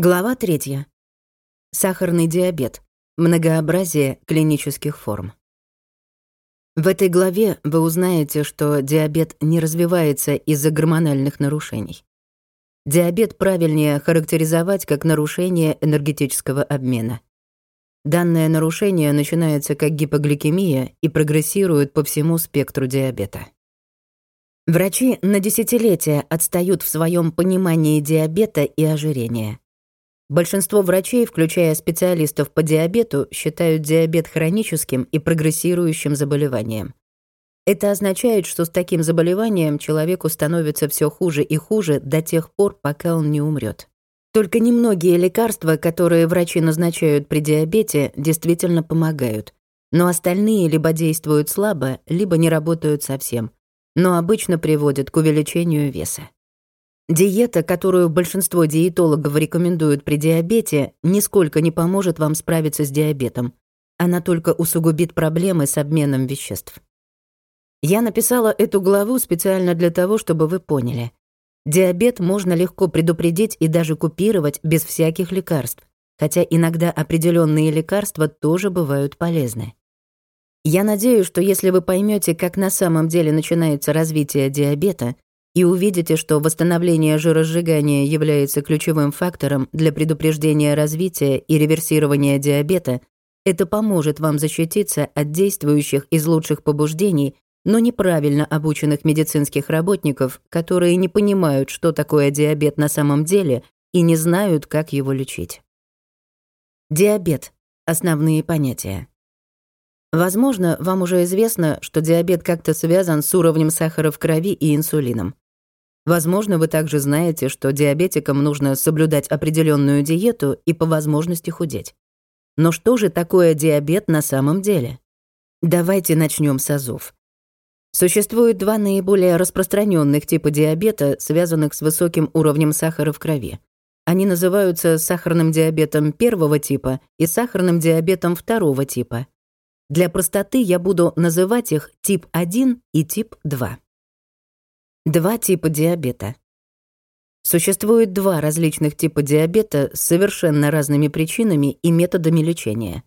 Глава третья. Сахарный диабет. Многообразие клинических форм. В этой главе вы узнаете, что диабет не развивается из-за гормональных нарушений. Диабет правильнее характеризовать как нарушение энергетического обмена. Данное нарушение начинается как гипогликемия и прогрессирует по всему спектру диабета. Врачи на десятилетия отстают в своем понимании диабета и ожирения. Большинство врачей, включая специалистов по диабету, считают диабет хроническим и прогрессирующим заболеванием. Это означает, что с таким заболеванием человеку становится все хуже и хуже до тех пор, пока он не умрет. Только немногие лекарства, которые врачи назначают при диабете, действительно помогают. Но остальные либо действуют слабо, либо не работают совсем, но обычно приводят к увеличению веса. Диета, которую большинство диетологов рекомендуют при диабете, нисколько не поможет вам справиться с диабетом. Она только усугубит проблемы с обменом веществ. Я написала эту главу специально для того, чтобы вы поняли. Диабет можно легко предупредить и даже купировать без всяких лекарств, хотя иногда определенные лекарства тоже бывают полезны. Я надеюсь, что если вы поймете, как на самом деле начинается развитие диабета, и увидите, что восстановление жиросжигания является ключевым фактором для предупреждения развития и реверсирования диабета, это поможет вам защититься от действующих из лучших побуждений, но неправильно обученных медицинских работников, которые не понимают, что такое диабет на самом деле и не знают, как его лечить. Диабет. Основные понятия. Возможно, вам уже известно, что диабет как-то связан с уровнем сахара в крови и инсулином. Возможно, вы также знаете, что диабетикам нужно соблюдать определенную диету и по возможности худеть. Но что же такое диабет на самом деле? Давайте начнем с азов. Существует два наиболее распространенных типа диабета, связанных с высоким уровнем сахара в крови. Они называются сахарным диабетом первого типа и сахарным диабетом второго типа. Для простоты я буду называть их тип 1 и тип 2. Два типа диабета. Существует два различных типа диабета с совершенно разными причинами и методами лечения.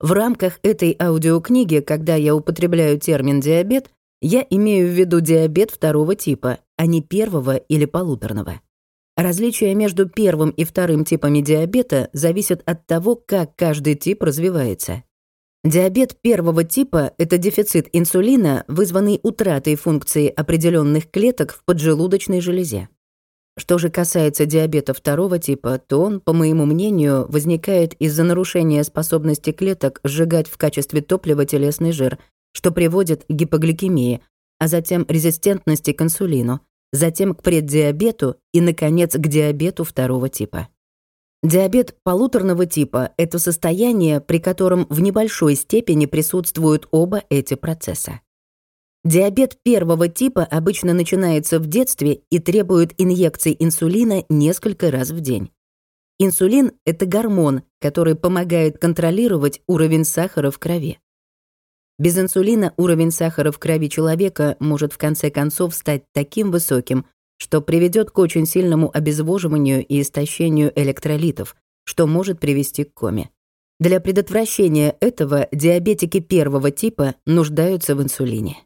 В рамках этой аудиокниги, когда я употребляю термин «диабет», я имею в виду диабет второго типа, а не первого или полуторного. Различие между первым и вторым типами диабета зависит от того, как каждый тип развивается. Диабет первого типа – это дефицит инсулина, вызванный утратой функции определенных клеток в поджелудочной железе. Что же касается диабета второго типа, то он, по моему мнению, возникает из-за нарушения способности клеток сжигать в качестве топлива телесный жир, что приводит к гипогликемии, а затем резистентности к инсулину, затем к преддиабету и, наконец, к диабету второго типа. Диабет полуторного типа – это состояние, при котором в небольшой степени присутствуют оба эти процесса. Диабет первого типа обычно начинается в детстве и требует инъекций инсулина несколько раз в день. Инсулин – это гормон, который помогает контролировать уровень сахара в крови. Без инсулина уровень сахара в крови человека может в конце концов стать таким высоким, что приведет к очень сильному обезвоживанию и истощению электролитов, что может привести к коме. Для предотвращения этого диабетики первого типа нуждаются в инсулине.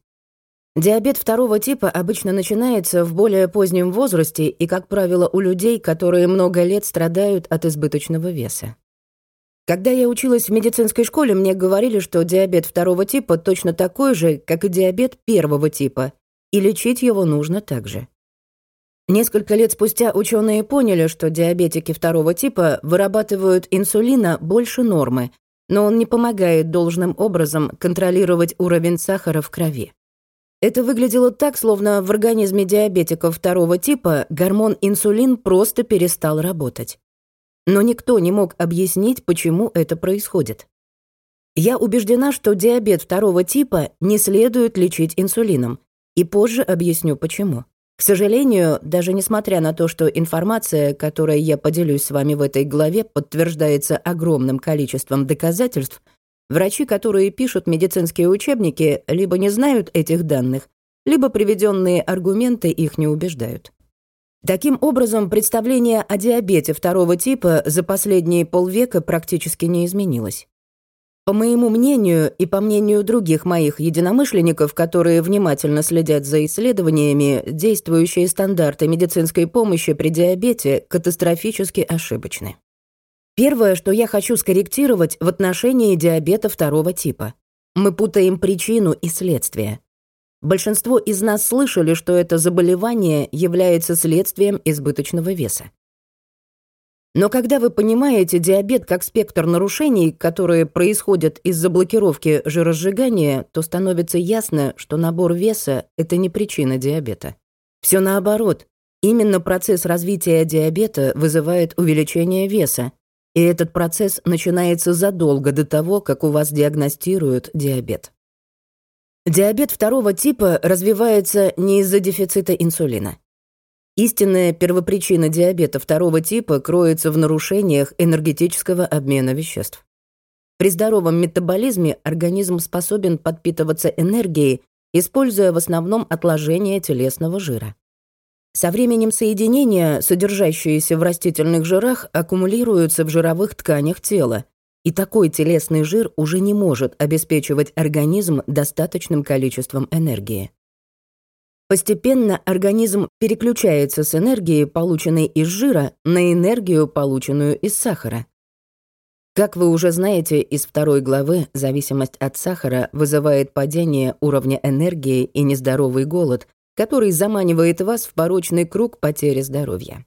Диабет второго типа обычно начинается в более позднем возрасте и, как правило, у людей, которые много лет страдают от избыточного веса. Когда я училась в медицинской школе, мне говорили, что диабет второго типа точно такой же, как и диабет первого типа, и лечить его нужно также. Несколько лет спустя ученые поняли, что диабетики второго типа вырабатывают инсулина больше нормы, но он не помогает должным образом контролировать уровень сахара в крови. Это выглядело так, словно в организме диабетиков второго типа гормон инсулин просто перестал работать. Но никто не мог объяснить, почему это происходит. Я убеждена, что диабет второго типа не следует лечить инсулином, и позже объясню почему. К сожалению, даже несмотря на то, что информация, которой я поделюсь с вами в этой главе, подтверждается огромным количеством доказательств, врачи, которые пишут медицинские учебники, либо не знают этих данных, либо приведенные аргументы их не убеждают. Таким образом, представление о диабете второго типа за последние полвека практически не изменилось. По моему мнению и по мнению других моих единомышленников, которые внимательно следят за исследованиями, действующие стандарты медицинской помощи при диабете катастрофически ошибочны. Первое, что я хочу скорректировать в отношении диабета второго типа. Мы путаем причину и следствие. Большинство из нас слышали, что это заболевание является следствием избыточного веса. Но когда вы понимаете диабет как спектр нарушений, которые происходят из-за блокировки жиросжигания, то становится ясно, что набор веса — это не причина диабета. Все наоборот. Именно процесс развития диабета вызывает увеличение веса, и этот процесс начинается задолго до того, как у вас диагностируют диабет. Диабет второго типа развивается не из-за дефицита инсулина. Истинная первопричина диабета второго типа кроется в нарушениях энергетического обмена веществ. При здоровом метаболизме организм способен подпитываться энергией, используя в основном отложения телесного жира. Со временем соединения, содержащиеся в растительных жирах, аккумулируются в жировых тканях тела, и такой телесный жир уже не может обеспечивать организм достаточным количеством энергии. Постепенно организм переключается с энергии, полученной из жира, на энергию, полученную из сахара. Как вы уже знаете из второй главы, зависимость от сахара вызывает падение уровня энергии и нездоровый голод, который заманивает вас в порочный круг потери здоровья.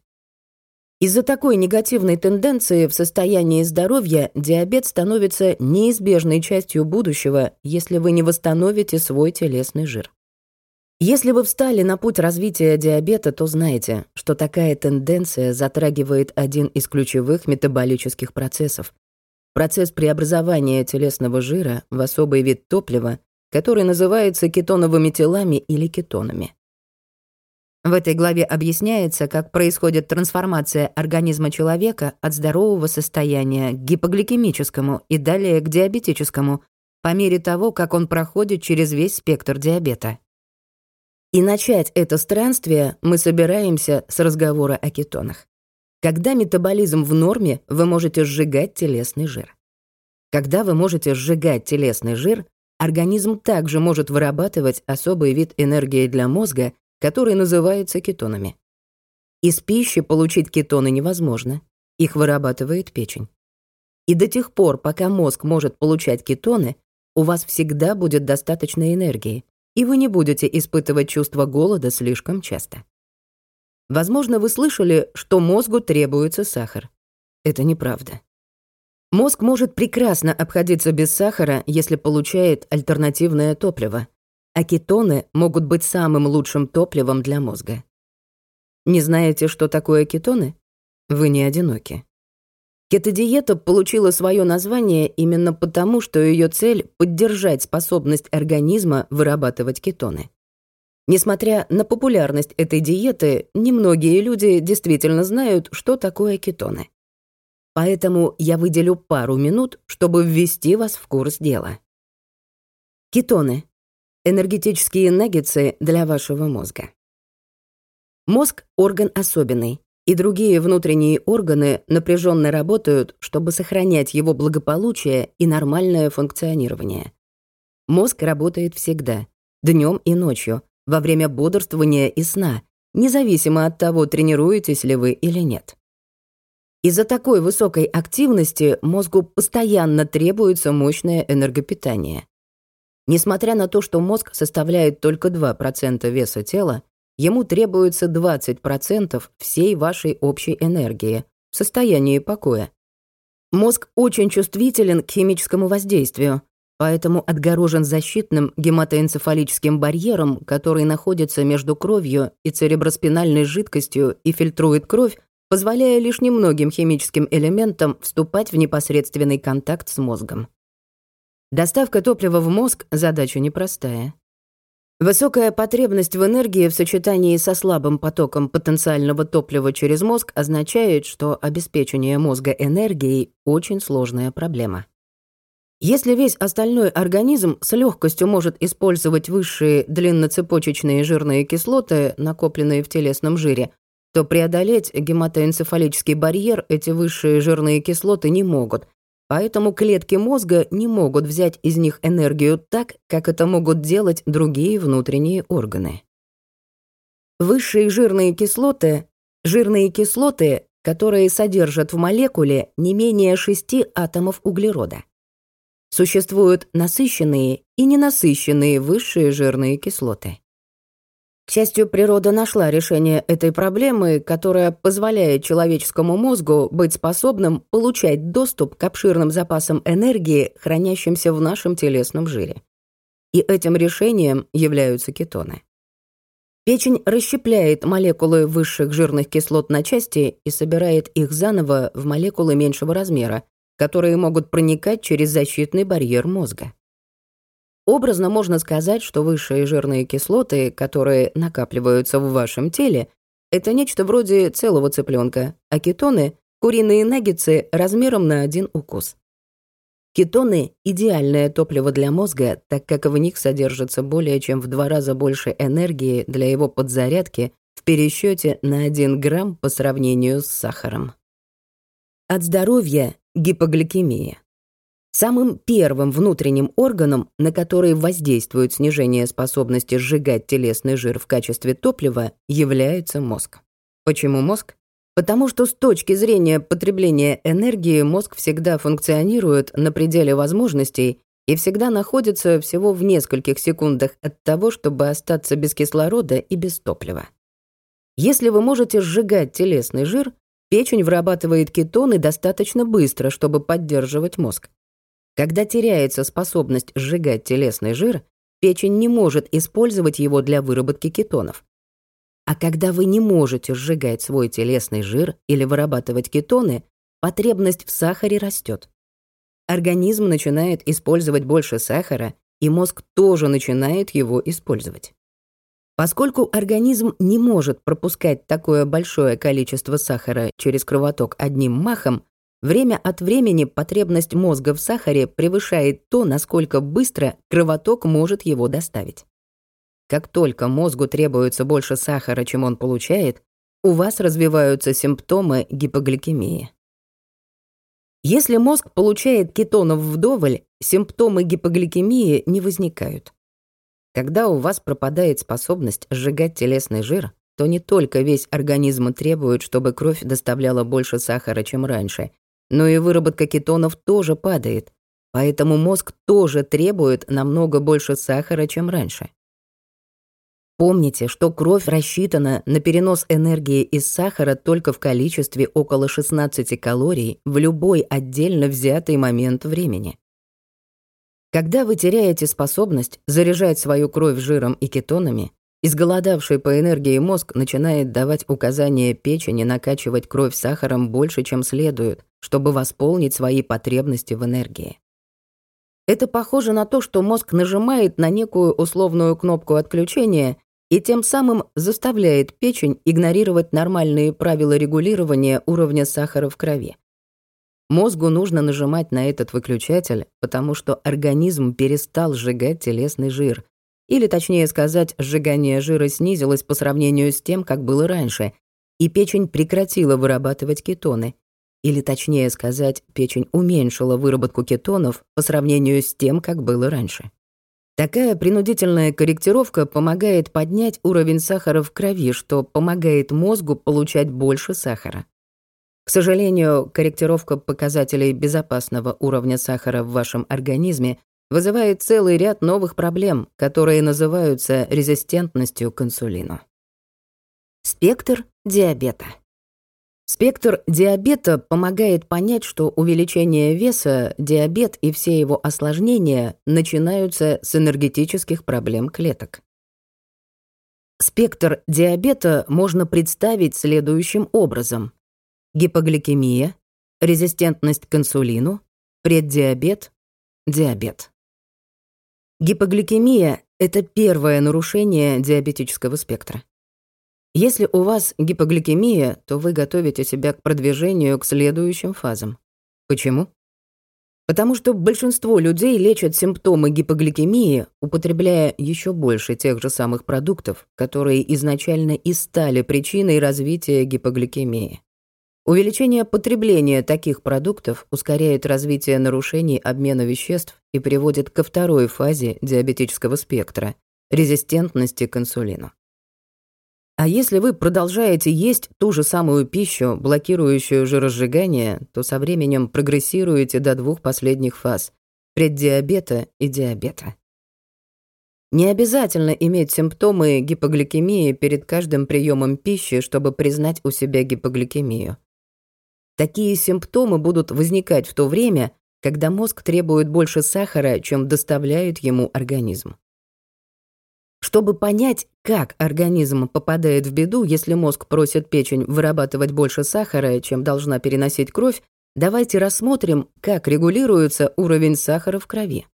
Из-за такой негативной тенденции в состоянии здоровья диабет становится неизбежной частью будущего, если вы не восстановите свой телесный жир. Если вы встали на путь развития диабета, то знаете, что такая тенденция затрагивает один из ключевых метаболических процессов — процесс преобразования телесного жира в особый вид топлива, который называется кетоновыми телами или кетонами. В этой главе объясняется, как происходит трансформация организма человека от здорового состояния к гипогликемическому и далее к диабетическому по мере того, как он проходит через весь спектр диабета. И начать это странствие мы собираемся с разговора о кетонах. Когда метаболизм в норме, вы можете сжигать телесный жир. Когда вы можете сжигать телесный жир, организм также может вырабатывать особый вид энергии для мозга, который называется кетонами. Из пищи получить кетоны невозможно. Их вырабатывает печень. И до тех пор, пока мозг может получать кетоны, у вас всегда будет достаточно энергии, и вы не будете испытывать чувство голода слишком часто. Возможно, вы слышали, что мозгу требуется сахар. Это неправда. Мозг может прекрасно обходиться без сахара, если получает альтернативное топливо, а кетоны могут быть самым лучшим топливом для мозга. Не знаете, что такое кетоны? Вы не одиноки. Кетодиета получила свое название именно потому, что ее цель — поддержать способность организма вырабатывать кетоны. Несмотря на популярность этой диеты, немногие люди действительно знают, что такое кетоны. Поэтому я выделю пару минут, чтобы ввести вас в курс дела. Кетоны — энергетические наггетсы для вашего мозга. Мозг — орган особенный, и другие внутренние органы напряженно работают, чтобы сохранять его благополучие и нормальное функционирование. Мозг работает всегда, днем и ночью, во время бодрствования и сна, независимо от того, тренируетесь ли вы или нет. Из-за такой высокой активности мозгу постоянно требуется мощное энергопитание. Несмотря на то, что мозг составляет только 2% веса тела, ему требуется 20% всей вашей общей энергии в состоянии покоя. Мозг очень чувствителен к химическому воздействию, поэтому отгорожен защитным гематоэнцефалическим барьером, который находится между кровью и цереброспинальной жидкостью и фильтрует кровь, позволяя лишь немногим химическим элементам вступать в непосредственный контакт с мозгом. Доставка топлива в мозг — задача непростая. Высокая потребность в энергии в сочетании со слабым потоком потенциального топлива через мозг означает, что обеспечение мозга энергией — очень сложная проблема. Если весь остальной организм с легкостью может использовать высшие длинноцепочечные жирные кислоты, накопленные в телесном жире, то преодолеть гематоэнцефалический барьер эти высшие жирные кислоты не могут, поэтому клетки мозга не могут взять из них энергию так, как это могут делать другие внутренние органы. Высшие жирные кислоты — жирные кислоты, которые содержат в молекуле не менее шести атомов углерода. Существуют насыщенные и ненасыщенные высшие жирные кислоты. К счастью, природа нашла решение этой проблемы, которая позволяет человеческому мозгу быть способным получать доступ к обширным запасам энергии, хранящимся в нашем телесном жире. И этим решением являются кетоны. Печень расщепляет молекулы высших жирных кислот на части и собирает их заново в молекулы меньшего размера, которые могут проникать через защитный барьер мозга. Образно можно сказать, что высшие жирные кислоты, которые накапливаются в вашем теле, это нечто вроде целого цыпленка, а кетоны — куриные наггетсы размером на один укус. Кетоны — идеальное топливо для мозга, так как в них содержится более чем в два раза больше энергии для его подзарядки в пересчете на 1 грамм по сравнению с сахаром. От здоровья — гипогликемия. Самым первым внутренним органом, на который воздействует снижение способности сжигать телесный жир в качестве топлива, является мозг. Почему мозг? Потому что с точки зрения потребления энергии мозг всегда функционирует на пределе возможностей и всегда находится всего в нескольких секундах от того, чтобы остаться без кислорода и без топлива. Если вы можете сжигать телесный жир, печень вырабатывает кетоны достаточно быстро, чтобы поддерживать мозг. Когда теряется способность сжигать телесный жир, печень не может использовать его для выработки кетонов. А когда вы не можете сжигать свой телесный жир или вырабатывать кетоны, потребность в сахаре растет. Организм начинает использовать больше сахара, и мозг тоже начинает его использовать. Поскольку организм не может пропускать такое большое количество сахара через кровоток одним махом, Время от времени потребность мозга в сахаре превышает то, насколько быстро кровоток может его доставить. Как только мозгу требуется больше сахара, чем он получает, у вас развиваются симптомы гипогликемии. Если мозг получает кетонов вдоволь, симптомы гипогликемии не возникают. Когда у вас пропадает способность сжигать телесный жир, то не только весь организм требует, чтобы кровь доставляла больше сахара, чем раньше, но и выработка кетонов тоже падает, поэтому мозг тоже требует намного больше сахара, чем раньше. Помните, что кровь рассчитана на перенос энергии из сахара только в количестве около 16 калорий в любой отдельно взятый момент времени. Когда вы теряете способность заряжать свою кровь жиром и кетонами, Изголодавший по энергии мозг начинает давать указания печени накачивать кровь сахаром больше, чем следует, чтобы восполнить свои потребности в энергии. Это похоже на то, что мозг нажимает на некую условную кнопку отключения и тем самым заставляет печень игнорировать нормальные правила регулирования уровня сахара в крови. Мозгу нужно нажимать на этот выключатель, потому что организм перестал сжигать телесный жир, или, точнее сказать, сжигание жира снизилось по сравнению с тем, как было раньше, и печень прекратила вырабатывать кетоны. Или, точнее сказать, печень уменьшила выработку кетонов по сравнению с тем, как было раньше. Такая принудительная корректировка помогает поднять уровень сахара в крови, что помогает мозгу получать больше сахара. К сожалению, корректировка показателей безопасного уровня сахара в вашем организме вызывает целый ряд новых проблем, которые называются резистентностью к инсулину. Спектр диабета. Спектр диабета помогает понять, что увеличение веса, диабет и все его осложнения начинаются с энергетических проблем клеток. Спектр диабета можно представить следующим образом. Гипогликемия, резистентность к инсулину, преддиабет, диабет. Гипогликемия — это первое нарушение диабетического спектра. Если у вас гипогликемия, то вы готовите себя к продвижению к следующим фазам. Почему? Потому что большинство людей лечат симптомы гипогликемии, употребляя еще больше тех же самых продуктов, которые изначально и стали причиной развития гипогликемии. Увеличение потребления таких продуктов ускоряет развитие нарушений обмена веществ и приводит ко второй фазе диабетического спектра – резистентности к инсулину. А если вы продолжаете есть ту же самую пищу, блокирующую жиросжигание, то со временем прогрессируете до двух последних фаз – преддиабета и диабета. Не обязательно иметь симптомы гипогликемии перед каждым приемом пищи, чтобы признать у себя гипогликемию. Такие симптомы будут возникать в то время, когда мозг требует больше сахара, чем доставляет ему организм. Чтобы понять, как организм попадает в беду, если мозг просит печень вырабатывать больше сахара, чем должна переносить кровь, давайте рассмотрим, как регулируется уровень сахара в крови.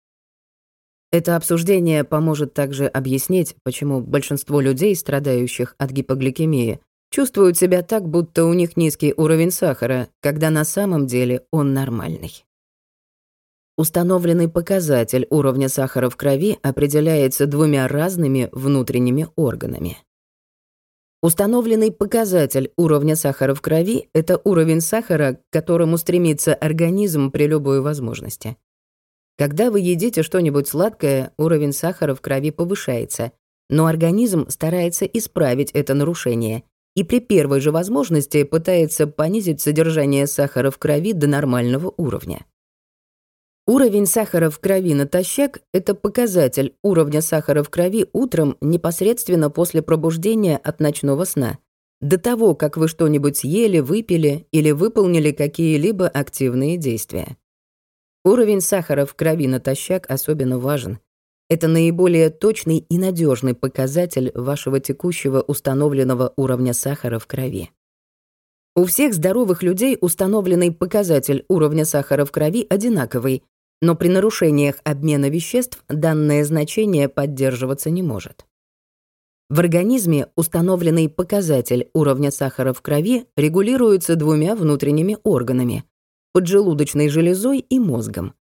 Это обсуждение поможет также объяснить, почему большинство людей, страдающих от гипогликемии, чувствуют себя так, будто у них низкий уровень сахара, когда на самом деле он нормальный. Установленный показатель уровня сахара в крови определяется двумя разными внутренними органами. Установленный показатель уровня сахара в крови — это уровень сахара, к которому стремится организм при любой возможности. Когда вы едите что-нибудь сладкое, уровень сахара в крови повышается, но организм старается исправить это нарушение и при первой же возможности пытается понизить содержание сахара в крови до нормального уровня. Уровень сахара в крови натощак – это показатель уровня сахара в крови утром непосредственно после пробуждения от ночного сна, до того, как вы что-нибудь съели, выпили или выполнили какие-либо активные действия. Уровень сахара в крови натощак особенно важен. Это наиболее точный и надежный показатель вашего текущего установленного уровня сахара в крови. У всех здоровых людей установленный показатель уровня сахара в крови одинаковый, но при нарушениях обмена веществ данное значение поддерживаться не может. В организме установленный показатель уровня сахара в крови регулируется двумя внутренними органами – поджелудочной железой и мозгом.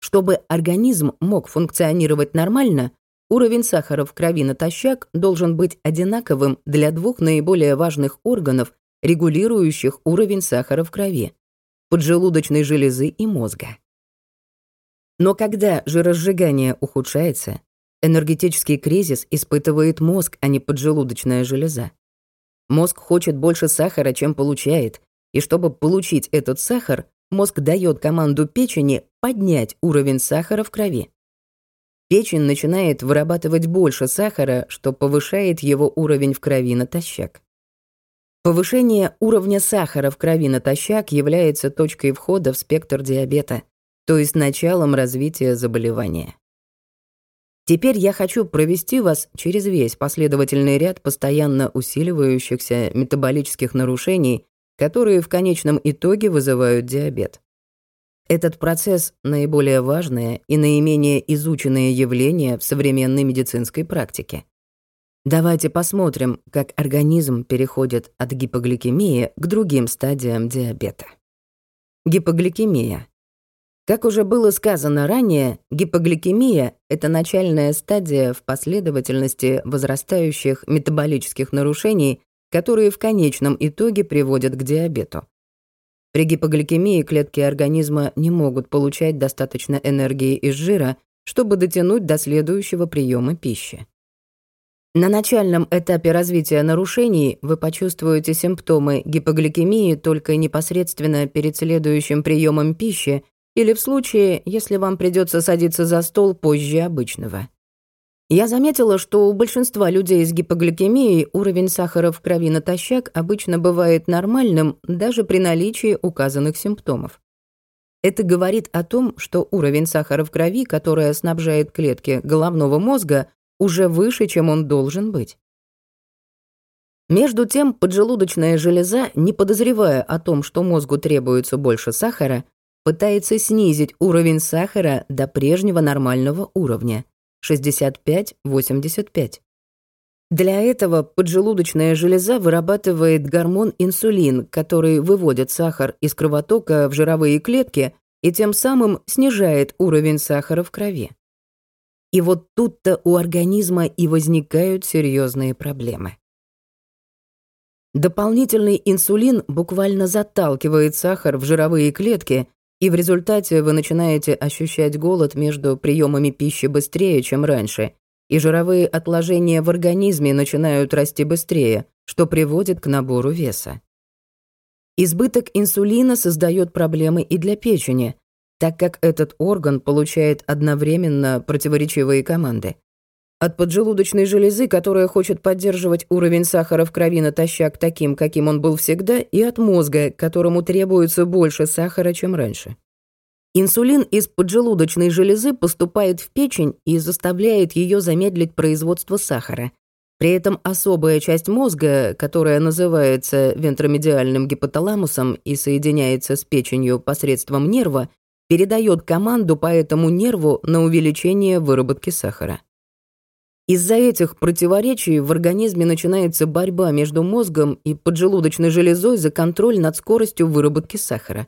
Чтобы организм мог функционировать нормально, уровень сахара в крови натощак должен быть одинаковым для двух наиболее важных органов, регулирующих уровень сахара в крови – поджелудочной железы и мозга. Но когда жиросжигание ухудшается, энергетический кризис испытывает мозг, а не поджелудочная железа. Мозг хочет больше сахара, чем получает, и чтобы получить этот сахар, мозг дает команду печени поднять уровень сахара в крови. Печень начинает вырабатывать больше сахара, что повышает его уровень в крови натощак. Повышение уровня сахара в крови натощак является точкой входа в спектр диабета, то есть началом развития заболевания. Теперь я хочу провести вас через весь последовательный ряд постоянно усиливающихся метаболических нарушений, которые в конечном итоге вызывают диабет. Этот процесс — наиболее важное и наименее изученное явление в современной медицинской практике. Давайте посмотрим, как организм переходит от гипогликемии к другим стадиям диабета. Гипогликемия как уже было сказано ранее, гипогликемия — это начальная стадия в последовательности возрастающих метаболических нарушений, которые в конечном итоге приводят к диабету. При гипогликемии клетки организма не могут получать достаточно энергии из жира, чтобы дотянуть до следующего приема пищи. На начальном этапе развития нарушений вы почувствуете симптомы гипогликемии только непосредственно перед следующим приемом пищи или в случае, если вам придется садиться за стол позже обычного. Я заметила, что у большинства людей с гипогликемией уровень сахара в крови натощак обычно бывает нормальным даже при наличии указанных симптомов. Это говорит о том, что уровень сахара в крови, которая снабжает клетки головного мозга, уже выше, чем он должен быть. Между тем, поджелудочная железа, не подозревая о том, что мозгу требуется больше сахара, пытается снизить уровень сахара до прежнего нормального уровня 65-85. Для этого поджелудочная железа вырабатывает гормон инсулин, который выводит сахар из кровотока в жировые клетки и тем самым снижает уровень сахара в крови. И вот тут-то у организма и возникают серьезные проблемы. Дополнительный инсулин буквально заталкивает сахар в жировые клетки, и в результате вы начинаете ощущать голод между приемами пищи быстрее, чем раньше, и жировые отложения в организме начинают расти быстрее, что приводит к набору веса. Избыток инсулина создает проблемы и для печени, так как этот орган получает одновременно противоречивые команды. От поджелудочной железы, которая хочет поддерживать уровень сахара в крови натощак таким, каким он был всегда, и от мозга, которому требуется больше сахара, чем раньше. Инсулин из поджелудочной железы поступает в печень и заставляет ее замедлить производство сахара. При этом особая часть мозга, которая называется вентромедиальным гипоталамусом и соединяется с печенью посредством нерва, передает команду по этому нерву на увеличение выработки сахара. Из-за этих противоречий в организме начинается борьба между мозгом и поджелудочной железой за контроль над скоростью выработки сахара.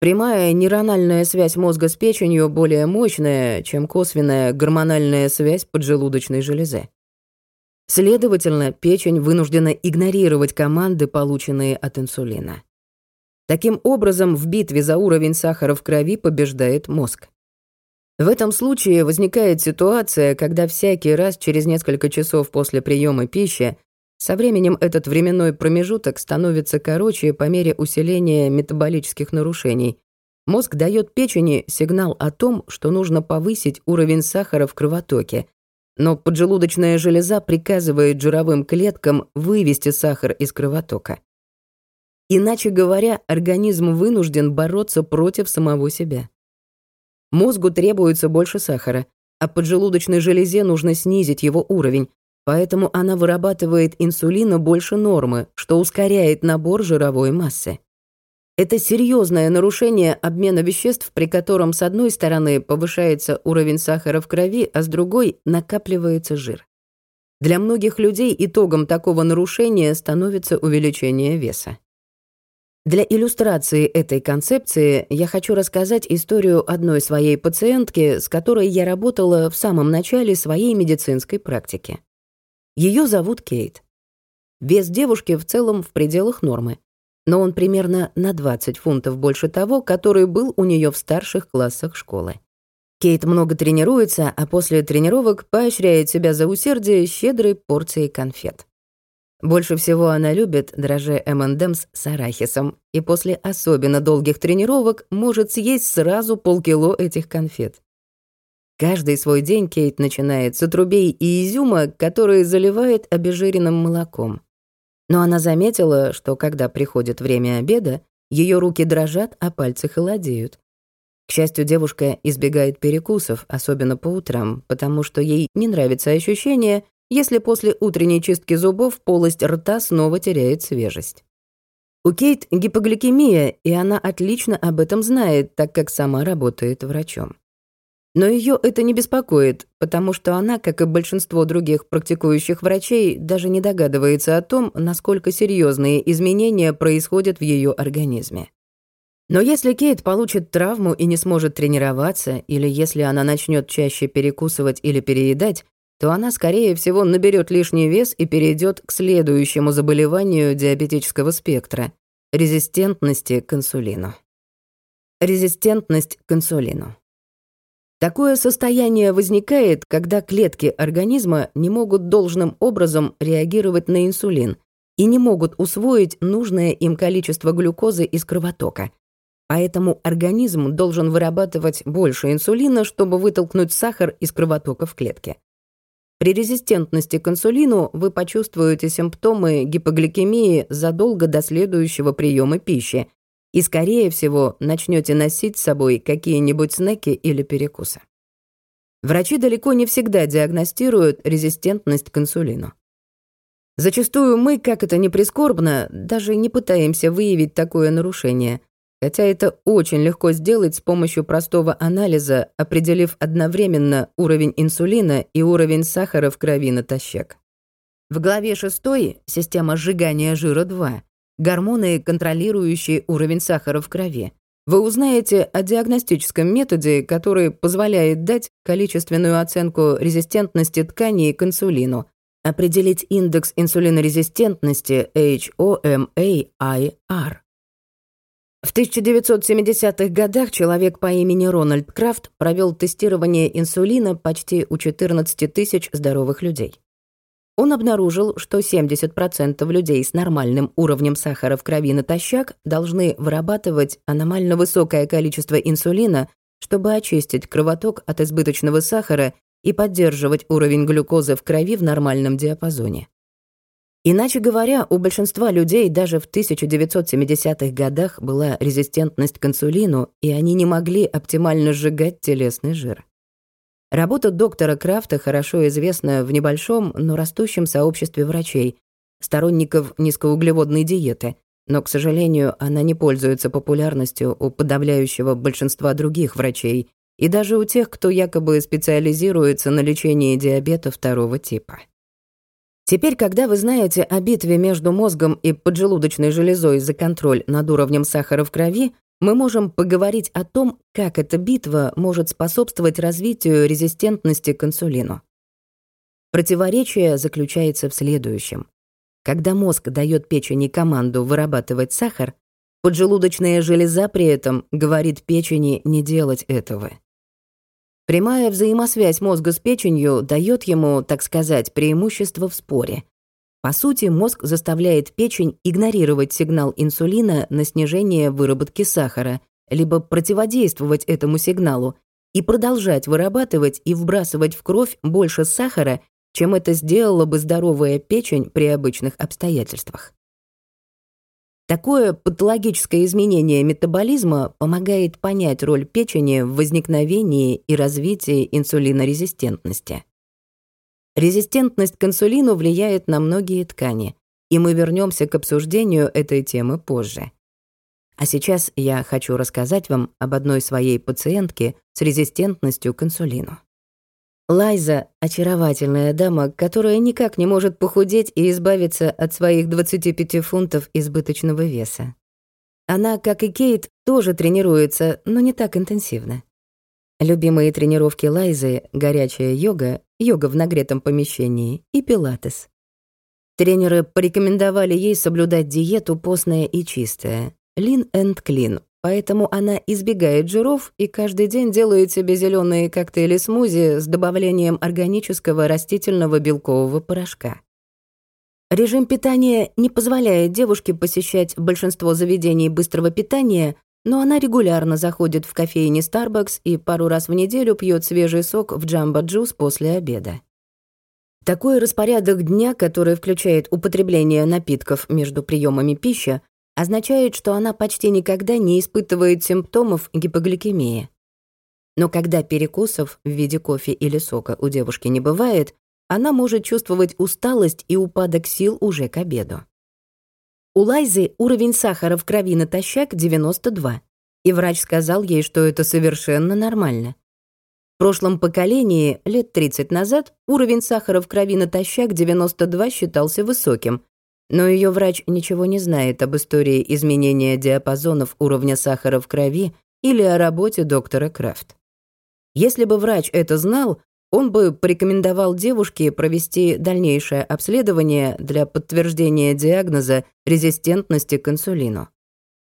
Прямая нейрональная связь мозга с печенью более мощная, чем косвенная гормональная связь поджелудочной железы. Следовательно, печень вынуждена игнорировать команды, полученные от инсулина. Таким образом, в битве за уровень сахара в крови побеждает мозг. В этом случае возникает ситуация, когда всякий раз через несколько часов после приема пищи со временем этот временной промежуток становится короче по мере усиления метаболических нарушений. Мозг дает печени сигнал о том, что нужно повысить уровень сахара в кровотоке, но поджелудочная железа приказывает жировым клеткам вывести сахар из кровотока. Иначе говоря, организм вынужден бороться против самого себя. Мозгу требуется больше сахара, а поджелудочной железе нужно снизить его уровень, поэтому она вырабатывает инсулина больше нормы, что ускоряет набор жировой массы. Это серьезное нарушение обмена веществ, при котором с одной стороны повышается уровень сахара в крови, а с другой накапливается жир. Для многих людей итогом такого нарушения становится увеличение веса. Для иллюстрации этой концепции я хочу рассказать историю одной своей пациентки, с которой я работала в самом начале своей медицинской практики. Ее зовут Кейт. Вес девушки в целом в пределах нормы, но он примерно на 20 фунтов больше того, который был у нее в старших классах школы. Кейт много тренируется, а после тренировок поощряет себя за усердие щедрой порцией конфет. Больше всего она любит дрожжи M&M's с арахисом, и после особенно долгих тренировок может съесть сразу полкило этих конфет. Каждый свой день Кейт начинает с отрубей и изюма, которые заливает обезжиренным молоком. Но она заметила, что когда приходит время обеда, ее руки дрожат, а пальцы холодеют. К счастью, девушка избегает перекусов, особенно по утрам, потому что ей не нравится ощущение, если после утренней чистки зубов полость рта снова теряет свежесть. У Кейт гипогликемия, и она отлично об этом знает, так как сама работает врачом. Но ее это не беспокоит, потому что она, как и большинство других практикующих врачей, даже не догадывается о том, насколько серьезные изменения происходят в ее организме. Но если Кейт получит травму и не сможет тренироваться, или если она начнет чаще перекусывать или переедать, то она, скорее всего, наберет лишний вес и перейдет к следующему заболеванию диабетического спектра — резистентности к инсулину. Резистентность к инсулину. Такое состояние возникает, когда клетки организма не могут должным образом реагировать на инсулин и не могут усвоить нужное им количество глюкозы из кровотока. Поэтому организм должен вырабатывать больше инсулина, чтобы вытолкнуть сахар из кровотока в клетке. При резистентности к инсулину вы почувствуете симптомы гипогликемии задолго до следующего приема пищи и, скорее всего, начнете носить с собой какие-нибудь снеки или перекусы. Врачи далеко не всегда диагностируют резистентность к инсулину. Зачастую мы, как это ни прискорбно, даже не пытаемся выявить такое нарушение, хотя это очень легко сделать с помощью простого анализа, определив одновременно уровень инсулина и уровень сахара в крови натощак. В главе 6 «Система сжигания жира 2» гормоны, контролирующие уровень сахара в крови, вы узнаете о диагностическом методе, который позволяет дать количественную оценку резистентности тканей к инсулину, определить индекс инсулинорезистентности HOMAIR. В 1970-х годах человек по имени Рональд Крафт провел тестирование инсулина почти у 14 тысяч здоровых людей. Он обнаружил, что 70% людей с нормальным уровнем сахара в крови натощак должны вырабатывать аномально высокое количество инсулина, чтобы очистить кровоток от избыточного сахара и поддерживать уровень глюкозы в крови в нормальном диапазоне. Иначе говоря, у большинства людей даже в 1970-х годах была резистентность к инсулину, и они не могли оптимально сжигать телесный жир. Работа доктора Крафта хорошо известна в небольшом, но растущем сообществе врачей, сторонников низкоуглеводной диеты, но, к сожалению, она не пользуется популярностью у подавляющего большинства других врачей и даже у тех, кто якобы специализируется на лечении диабета второго типа. Теперь, когда вы знаете о битве между мозгом и поджелудочной железой за контроль над уровнем сахара в крови, мы можем поговорить о том, как эта битва может способствовать развитию резистентности к инсулину. Противоречие заключается в следующем. Когда мозг дает печени команду вырабатывать сахар, поджелудочная железа при этом говорит печени не делать этого. Прямая взаимосвязь мозга с печенью дает ему, так сказать, преимущество в споре, по сути, мозг заставляет печень игнорировать сигнал инсулина на снижение выработки сахара, либо противодействовать этому сигналу и продолжать вырабатывать и вбрасывать в кровь больше сахара, чем это сделала бы здоровая печень при обычных обстоятельствах. Такое патологическое изменение метаболизма помогает понять роль печени в возникновении и развитии инсулинорезистентности. Резистентность к инсулину влияет на многие ткани, и мы вернемся к обсуждению этой темы позже. А сейчас я хочу рассказать вам об одной своей пациентке с резистентностью к инсулину. Лайза — очаровательная дама, которая никак не может похудеть и избавиться от своих 25 фунтов избыточного веса. Она, как и Кейт, тоже тренируется, но не так интенсивно. Любимые тренировки Лайзы — горячая йога, йога в нагретом помещении и пилатес. Тренеры порекомендовали ей соблюдать диету постная и чистая, lean and clean, поэтому она избегает жиров и каждый день делает себе зеленые коктейли-смузи с добавлением органического растительного белкового порошка. Режим питания не позволяет девушке посещать большинство заведений быстрого питания, но она регулярно заходит в кофейни Starbucks и пару раз в неделю пьет свежий сок в Jamba Juice после обеда. Такой распорядок дня, который включает употребление напитков между приемами пищи, означает, что она почти никогда не испытывает симптомов гипогликемии. Но когда перекусов в виде кофе или сока у девушки не бывает, она может чувствовать усталость и упадок сил уже к обеду. У Лайзы уровень сахара в крови натощак 92, и врач сказал ей, что это совершенно нормально. В прошлом поколении, лет 30 назад, уровень сахара в крови натощак 92 считался высоким, но ее врач ничего не знает об истории изменения диапазонов уровня сахара в крови или о работе доктора Крафт. Если бы врач это знал, он бы порекомендовал девушке провести дальнейшее обследование для подтверждения диагноза резистентности к инсулину.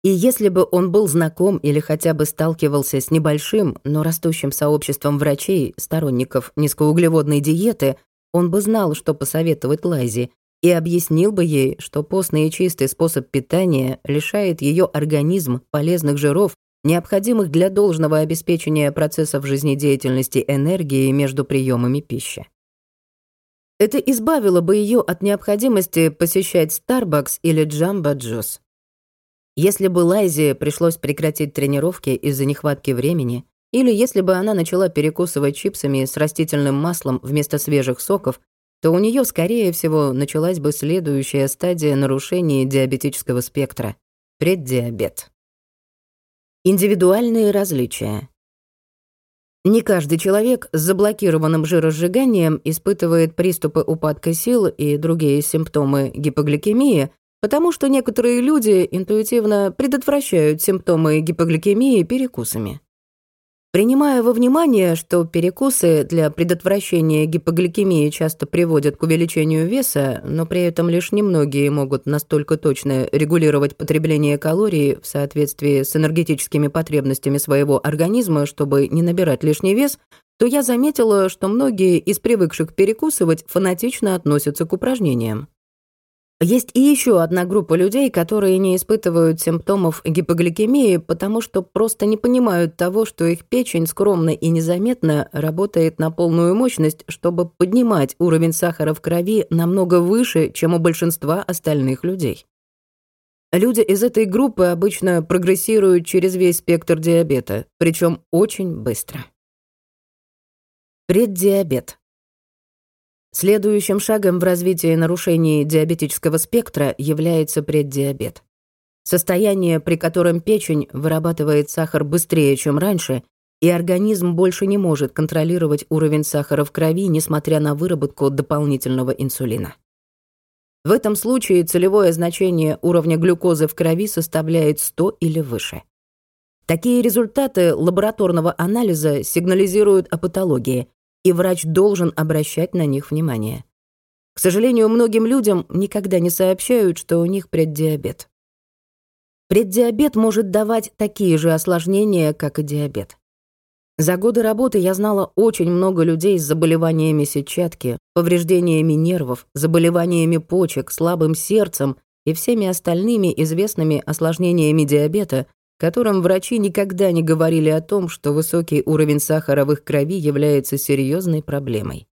И если бы он был знаком или хотя бы сталкивался с небольшим, но растущим сообществом врачей, сторонников низкоуглеводной диеты, он бы знал, что посоветовать Лайзе, и объяснил бы ей, что постный и чистый способ питания лишает ее организм полезных жиров необходимых для должного обеспечения процессов жизнедеятельности энергии между приемами пищи. Это избавило бы ее от необходимости посещать Starbucks или Jamba Juice. Если бы Лайзе пришлось прекратить тренировки из-за нехватки времени, или если бы она начала перекусывать чипсами с растительным маслом вместо свежих соков, то у нее, скорее всего, началась бы следующая стадия нарушения диабетического спектра — преддиабет. Индивидуальные различия. Не каждый человек с заблокированным жиросжиганием испытывает приступы упадка сил и другие симптомы гипогликемии, потому что некоторые люди интуитивно предотвращают симптомы гипогликемии перекусами. Принимая во внимание, что перекусы для предотвращения гипогликемии часто приводят к увеличению веса, но при этом лишь немногие могут настолько точно регулировать потребление калорий в соответствии с энергетическими потребностями своего организма, чтобы не набирать лишний вес, то я заметила, что многие из привыкших перекусывать фанатично относятся к упражнениям. Есть и еще одна группа людей, которые не испытывают симптомов гипогликемии, потому что просто не понимают того, что их печень скромно и незаметно работает на полную мощность, чтобы поднимать уровень сахара в крови намного выше, чем у большинства остальных людей. Люди из этой группы обычно прогрессируют через весь спектр диабета, причем очень быстро. Преддиабет. Следующим шагом в развитии нарушений диабетического спектра является преддиабет. Состояние, при котором печень вырабатывает сахар быстрее, чем раньше, и организм больше не может контролировать уровень сахара в крови, несмотря на выработку дополнительного инсулина. В этом случае целевое значение уровня глюкозы в крови составляет 100 или выше. Такие результаты лабораторного анализа сигнализируют о патологии, и врач должен обращать на них внимание. К сожалению, многим людям никогда не сообщают, что у них преддиабет. Преддиабет может давать такие же осложнения, как и диабет. За годы работы я знала очень много людей с заболеваниями сетчатки, повреждениями нервов, заболеваниями почек, слабым сердцем и всеми остальными известными осложнениями диабета, которым врачи никогда не говорили о том, что высокий уровень сахара в их крови является серьезной проблемой.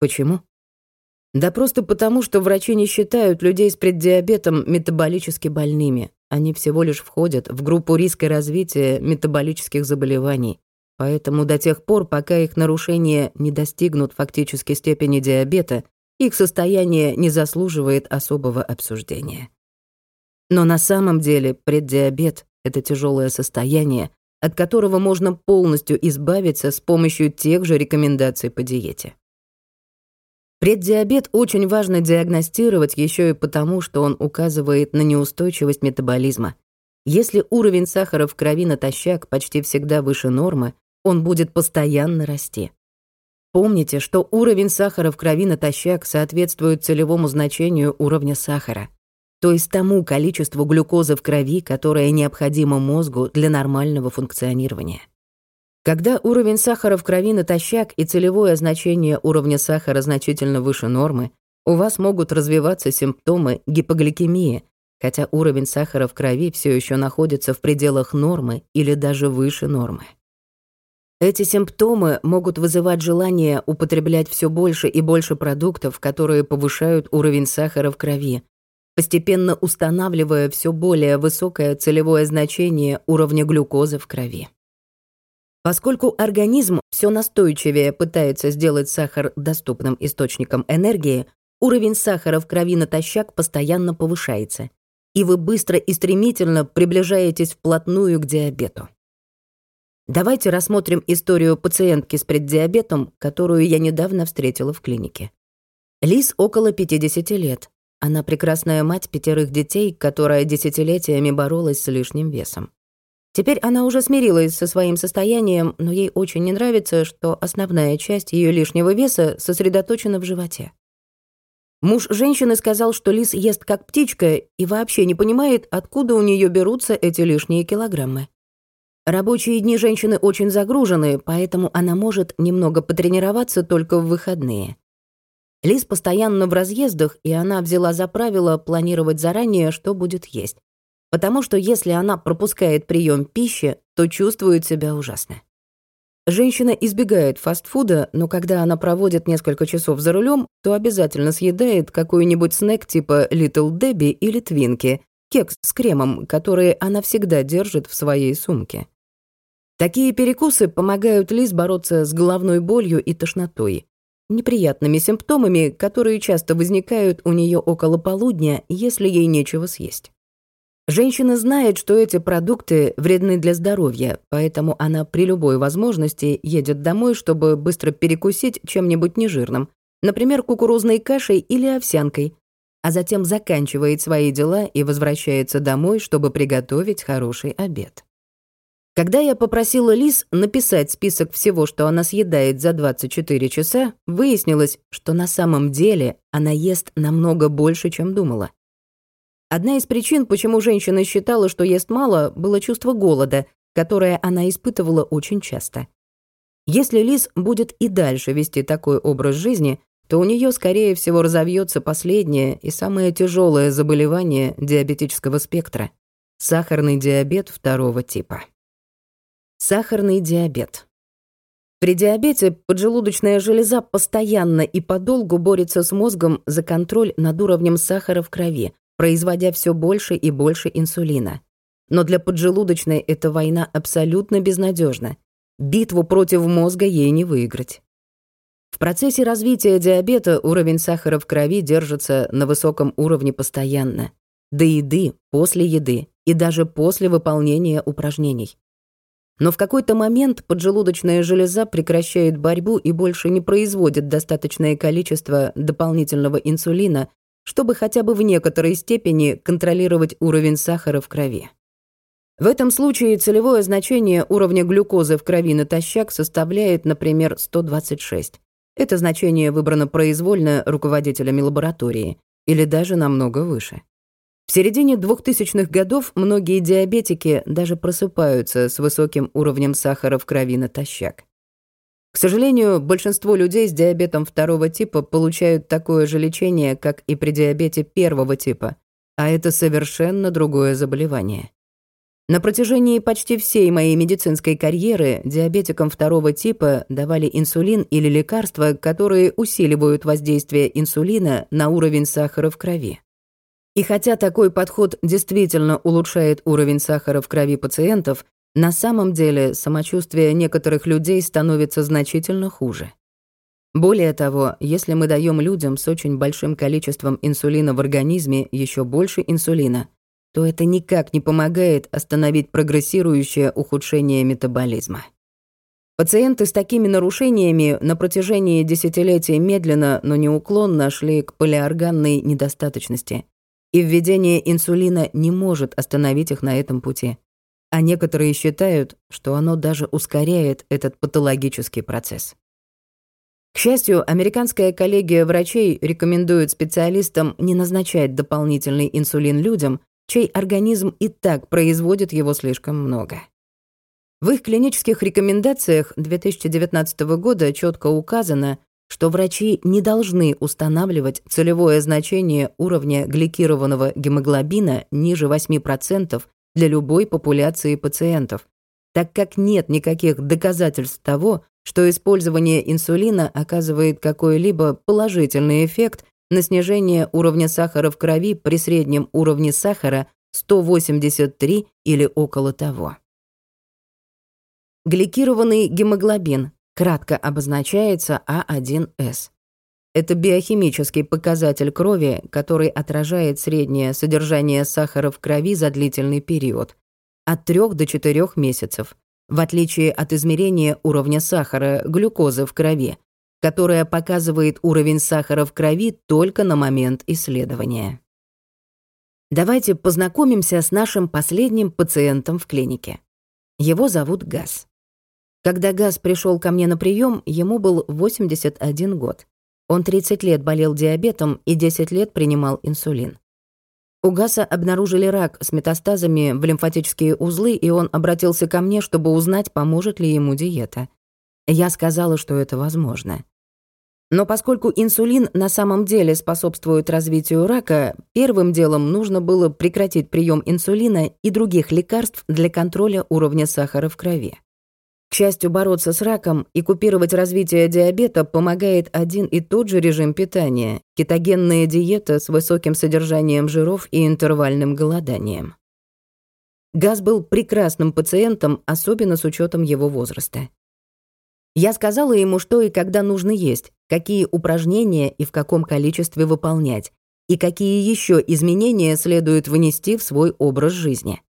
Почему? Да просто потому, что врачи не считают людей с преддиабетом метаболически больными. Они всего лишь входят в группу риска развития метаболических заболеваний. Поэтому до тех пор, пока их нарушения не достигнут фактически степени диабета, их состояние не заслуживает особого обсуждения. Но на самом деле преддиабет это тяжелое состояние, от которого можно полностью избавиться с помощью тех же рекомендаций по диете. Преддиабет очень важно диагностировать еще и потому, что он указывает на неустойчивость метаболизма. Если уровень сахара в крови натощак почти всегда выше нормы, он будет постоянно расти. Помните, что уровень сахара в крови натощак соответствует целевому значению уровня сахара то есть тому количеству глюкозы в крови, которое необходимо мозгу для нормального функционирования. Когда уровень сахара в крови натощак и целевое значение уровня сахара значительно выше нормы, у вас могут развиваться симптомы гипогликемии, хотя уровень сахара в крови все еще находится в пределах нормы или даже выше нормы. Эти симптомы могут вызывать желание употреблять все больше и больше продуктов, которые повышают уровень сахара в крови, постепенно устанавливая все более высокое целевое значение уровня глюкозы в крови. Поскольку организм все настойчивее пытается сделать сахар доступным источником энергии, уровень сахара в крови натощак постоянно повышается, и вы быстро и стремительно приближаетесь вплотную к диабету. Давайте рассмотрим историю пациентки с преддиабетом, которую я недавно встретила в клинике. Лиз около 50 лет, она прекрасная мать пятерых детей, которая десятилетиями боролась с лишним весом. Теперь она уже смирилась со своим состоянием, но ей очень не нравится, что основная часть ее лишнего веса сосредоточена в животе. Муж женщины сказал, что Лис ест как птичка и вообще не понимает, откуда у нее берутся эти лишние килограммы. Рабочие дни женщины очень загружены, поэтому она может немного потренироваться только в выходные. Лиз постоянно в разъездах, и она взяла за правило планировать заранее, что будет есть. Потому что если она пропускает прием пищи, то чувствует себя ужасно. Женщина избегает фастфуда, но когда она проводит несколько часов за рулем, то обязательно съедает какой-нибудь снэк типа Little Debbie или Твинки, кекс с кремом, которые она всегда держит в своей сумке. Такие перекусы помогают Лиз бороться с головной болью и тошнотой неприятными симптомами, которые часто возникают у нее около полудня, если ей нечего съесть. Женщина знает, что эти продукты вредны для здоровья, поэтому она при любой возможности едет домой, чтобы быстро перекусить чем-нибудь нежирным, например, кукурузной кашей или овсянкой. а затем заканчивает свои дела и возвращается домой, чтобы приготовить хороший обед. Когда я попросила Лиз написать список всего, что она съедает за 24 часа, выяснилось, что на самом деле она ест намного больше, чем думала. Одна из причин, почему женщина считала, что ест мало, было чувство голода, которое она испытывала очень часто. Если Лиз будет и дальше вести такой образ жизни, то у нее, скорее всего, разовьется последнее и самое тяжелое заболевание диабетического спектра – сахарный диабет второго типа. Сахарный диабет. При диабете поджелудочная железа постоянно и подолгу борется с мозгом за контроль над уровнем сахара в крови, производя все больше и больше инсулина. Но для поджелудочной эта война абсолютно безнадежна. Битву против мозга ей не выиграть. В процессе развития диабета уровень сахара в крови держится на высоком уровне постоянно. До еды, после еды и даже после выполнения упражнений. Но в какой-то момент поджелудочная железа прекращает борьбу и больше не производит достаточное количество дополнительного инсулина, чтобы хотя бы в некоторой степени контролировать уровень сахара в крови. В этом случае целевое значение уровня глюкозы в крови натощак составляет, например, 126. Это значение выбрано произвольно руководителями лаборатории или даже намного выше. В середине 2000-х годов многие диабетики даже просыпаются с высоким уровнем сахара в крови натощак. К сожалению, большинство людей с диабетом второго типа получают такое же лечение, как и при диабете первого типа, а это совершенно другое заболевание. На протяжении почти всей моей медицинской карьеры диабетикам второго типа давали инсулин или лекарства, которые усиливают воздействие инсулина на уровень сахара в крови. И хотя такой подход действительно улучшает уровень сахара в крови пациентов, на самом деле самочувствие некоторых людей становится значительно хуже. Более того, если мы даем людям с очень большим количеством инсулина в организме еще больше инсулина, то это никак не помогает остановить прогрессирующее ухудшение метаболизма. Пациенты с такими нарушениями на протяжении десятилетий медленно, но неуклонно шли к полиорганной недостаточности, и введение инсулина не может остановить их на этом пути. А некоторые считают, что оно даже ускоряет этот патологический процесс. К счастью, американская коллегия врачей рекомендует специалистам не назначать дополнительный инсулин людям, чей организм и так производит его слишком много. В их клинических рекомендациях 2019 года четко указано, что врачи не должны устанавливать целевое значение уровня гликированного гемоглобина ниже 8% для любой популяции пациентов, так как нет никаких доказательств того, что использование инсулина оказывает какой-либо положительный эффект на снижение уровня сахара в крови при среднем уровне сахара 183 или около того. Гликированный гемоглобин кратко обозначается А1С. Это биохимический показатель крови, который отражает среднее содержание сахара в крови за длительный период, от 3 до 4 месяцев, в отличие от измерения уровня сахара, глюкозы в крови, которая показывает уровень сахара в крови только на момент исследования. Давайте познакомимся с нашим последним пациентом в клинике. Его зовут Газ. Когда Газ пришел ко мне на прием, ему был 81 год. Он 30 лет болел диабетом и 10 лет принимал инсулин. У Гаса обнаружили рак с метастазами в лимфатические узлы, и он обратился ко мне, чтобы узнать, поможет ли ему диета. Я сказала, что это возможно. Но поскольку инсулин на самом деле способствует развитию рака, первым делом нужно было прекратить прием инсулина и других лекарств для контроля уровня сахара в крови. К счастью, бороться с раком и купировать развитие диабета помогает один и тот же режим питания – кетогенная диета с высоким содержанием жиров и интервальным голоданием. Газ был прекрасным пациентом, особенно с учетом его возраста. Я сказала ему, что и когда нужно есть, какие упражнения и в каком количестве выполнять, и какие еще изменения следует внести в свой образ жизни.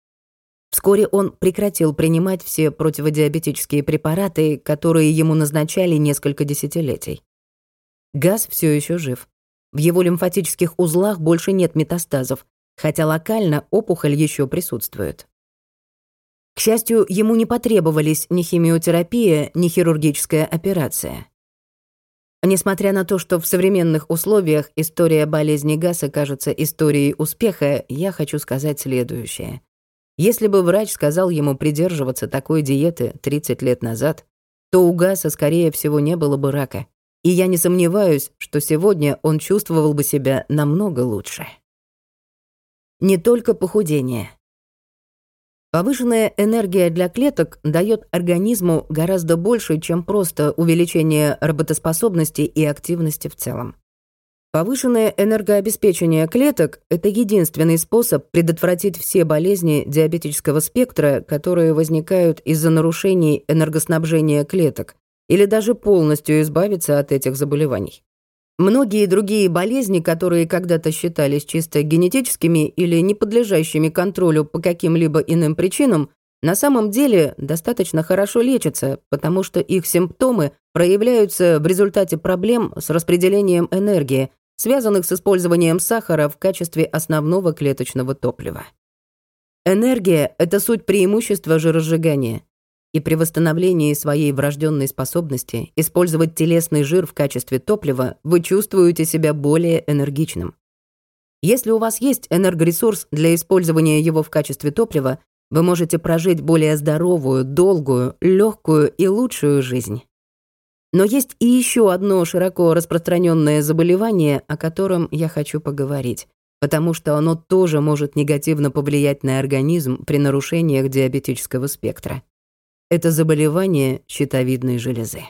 Вскоре он прекратил принимать все противодиабетические препараты, которые ему назначали несколько десятилетий. Газ все еще жив. В его лимфатических узлах больше нет метастазов, хотя локально опухоль еще присутствует. К счастью, ему не потребовались ни химиотерапия, ни хирургическая операция. Несмотря на то, что в современных условиях история болезни Гаса кажется историей успеха, я хочу сказать следующее. Если бы врач сказал ему придерживаться такой диеты 30 лет назад, то у Гаса, скорее всего, не было бы рака. И я не сомневаюсь, что сегодня он чувствовал бы себя намного лучше. Не только похудение. Повышенная энергия для клеток дает организму гораздо больше, чем просто увеличение работоспособности и активности в целом. Повышенное энергообеспечение клеток – это единственный способ предотвратить все болезни диабетического спектра, которые возникают из-за нарушений энергоснабжения клеток, или даже полностью избавиться от этих заболеваний. Многие другие болезни, которые когда-то считались чисто генетическими или не подлежащими контролю по каким-либо иным причинам, на самом деле достаточно хорошо лечатся, потому что их симптомы проявляются в результате проблем с распределением энергии, связанных с использованием сахара в качестве основного клеточного топлива. Энергия — это суть преимущества жиросжигания. И при восстановлении своей врожденной способности использовать телесный жир в качестве топлива вы чувствуете себя более энергичным. Если у вас есть энергоресурс для использования его в качестве топлива, вы можете прожить более здоровую, долгую, легкую и лучшую жизнь. Но есть и еще одно широко распространенное заболевание, о котором я хочу поговорить, потому что оно тоже может негативно повлиять на организм при нарушениях диабетического спектра. Это заболевание щитовидной железы.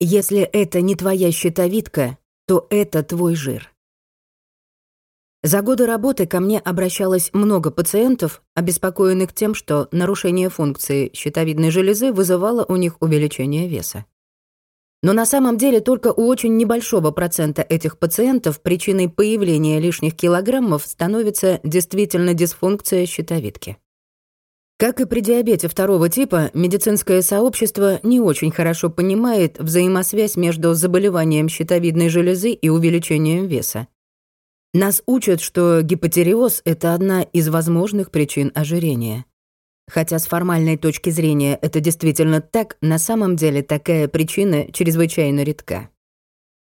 Если это не твоя щитовидка, то это твой жир. За годы работы ко мне обращалось много пациентов, обеспокоенных тем, что нарушение функции щитовидной железы вызывало у них увеличение веса. Но на самом деле только у очень небольшого процента этих пациентов причиной появления лишних килограммов становится действительно дисфункция щитовидки. Как и при диабете второго типа, медицинское сообщество не очень хорошо понимает взаимосвязь между заболеванием щитовидной железы и увеличением веса. Нас учат, что гипотереоз – это одна из возможных причин ожирения. Хотя с формальной точки зрения это действительно так, на самом деле такая причина чрезвычайно редка.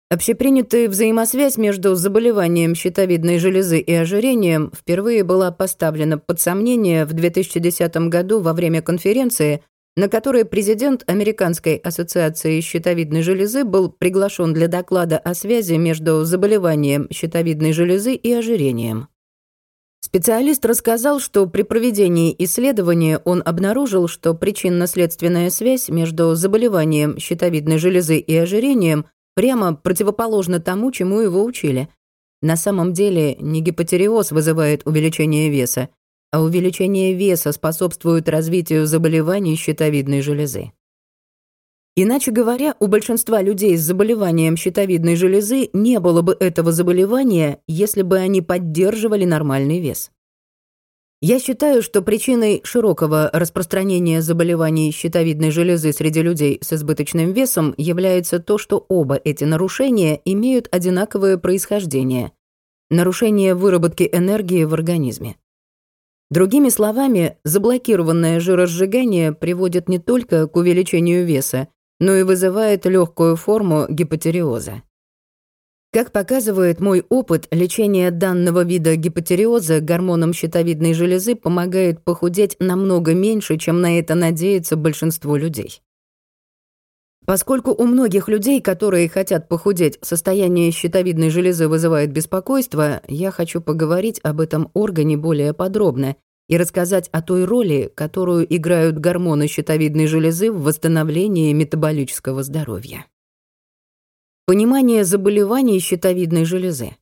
Общепринятая взаимосвязь между заболеванием щитовидной железы и ожирением впервые была поставлена под сомнение в 2010 году во время конференции, на которой президент Американской ассоциации щитовидной железы был приглашен для доклада о связи между заболеванием щитовидной железы и ожирением. Специалист рассказал, что при проведении исследования он обнаружил, что причинно-следственная связь между заболеванием щитовидной железы и ожирением Прямо противоположно тому, чему его учили. На самом деле не гипотереоз вызывает увеличение веса, а увеличение веса способствует развитию заболеваний щитовидной железы. Иначе говоря, у большинства людей с заболеванием щитовидной железы не было бы этого заболевания, если бы они поддерживали нормальный вес. Я считаю, что причиной широкого распространения заболеваний щитовидной железы среди людей с избыточным весом является то, что оба эти нарушения имеют одинаковое происхождение – нарушение выработки энергии в организме. Другими словами, заблокированное жиросжигание приводит не только к увеличению веса, но и вызывает легкую форму гипотереоза. Как показывает мой опыт, лечение данного вида гипотереоза гормоном щитовидной железы помогает похудеть намного меньше, чем на это надеется большинство людей. Поскольку у многих людей, которые хотят похудеть, состояние щитовидной железы вызывает беспокойство, я хочу поговорить об этом органе более подробно и рассказать о той роли, которую играют гормоны щитовидной железы в восстановлении метаболического здоровья. Понимание заболеваний щитовидной железы.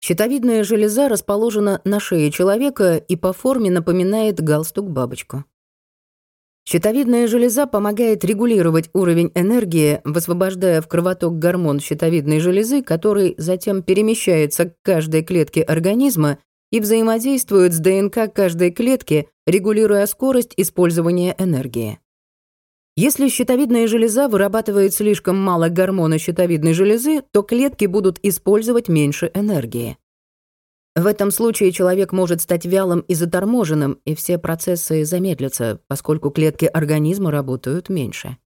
Щитовидная железа расположена на шее человека и по форме напоминает галстук-бабочку. Щитовидная железа помогает регулировать уровень энергии, высвобождая в кровоток гормон щитовидной железы, который затем перемещается к каждой клетке организма и взаимодействует с ДНК каждой клетки, регулируя скорость использования энергии. Если щитовидная железа вырабатывает слишком мало гормона щитовидной железы, то клетки будут использовать меньше энергии. В этом случае человек может стать вялым и заторможенным, и все процессы замедлятся, поскольку клетки организма работают меньше.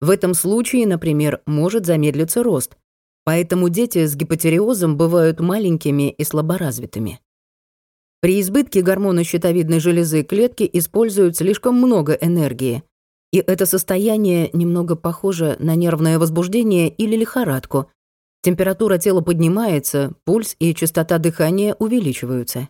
В этом случае, например, может замедлиться рост, поэтому дети с гипотериозом бывают маленькими и слаборазвитыми. При избытке гормона щитовидной железы клетки используют слишком много энергии, и это состояние немного похоже на нервное возбуждение или лихорадку, Температура тела поднимается, пульс и частота дыхания увеличиваются.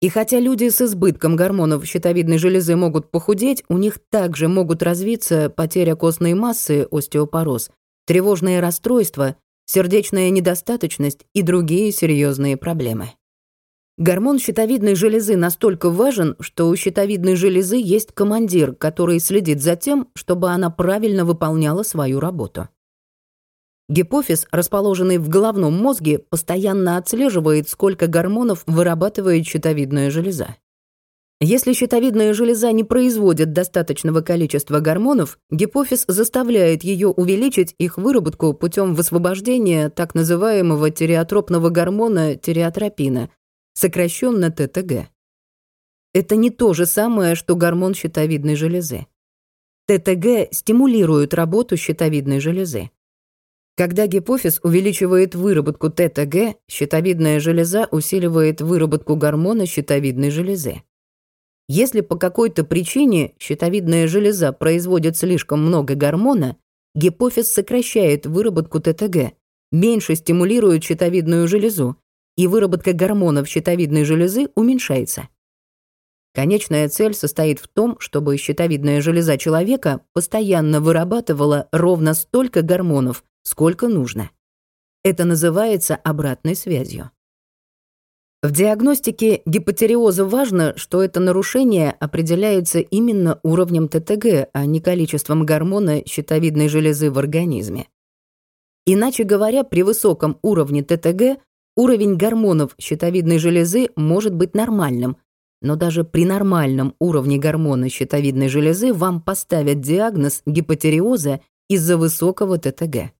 И хотя люди с избытком гормонов щитовидной железы могут похудеть, у них также могут развиться потеря костной массы, остеопороз, тревожные расстройства, сердечная недостаточность и другие серьезные проблемы. Гормон щитовидной железы настолько важен, что у щитовидной железы есть командир, который следит за тем, чтобы она правильно выполняла свою работу. Гипофиз, расположенный в головном мозге, постоянно отслеживает, сколько гормонов вырабатывает щитовидная железа. Если щитовидная железа не производит достаточного количества гормонов, гипофиз заставляет ее увеличить их выработку путем высвобождения так называемого тиреотропного гормона тиреотропина, сокращенно ТТГ. Это не то же самое, что гормон щитовидной железы. ТТГ стимулирует работу щитовидной железы. Когда гипофиз увеличивает выработку ТТГ, щитовидная железа усиливает выработку гормона щитовидной железы. Если по какой-то причине щитовидная железа производит слишком много гормона, гипофиз сокращает выработку ТТГ, меньше стимулирует щитовидную железу, и выработка гормонов щитовидной железы уменьшается. Конечная цель состоит в том, чтобы щитовидная железа человека постоянно вырабатывала ровно столько гормонов, сколько нужно. Это называется обратной связью. В диагностике гипотериоза важно, что это нарушение определяется именно уровнем ТТГ, а не количеством гормона щитовидной железы в организме. Иначе говоря, при высоком уровне ТТГ уровень гормонов щитовидной железы может быть нормальным, но даже при нормальном уровне гормона щитовидной железы вам поставят диагноз гипотериоза из-за высокого ТТГ.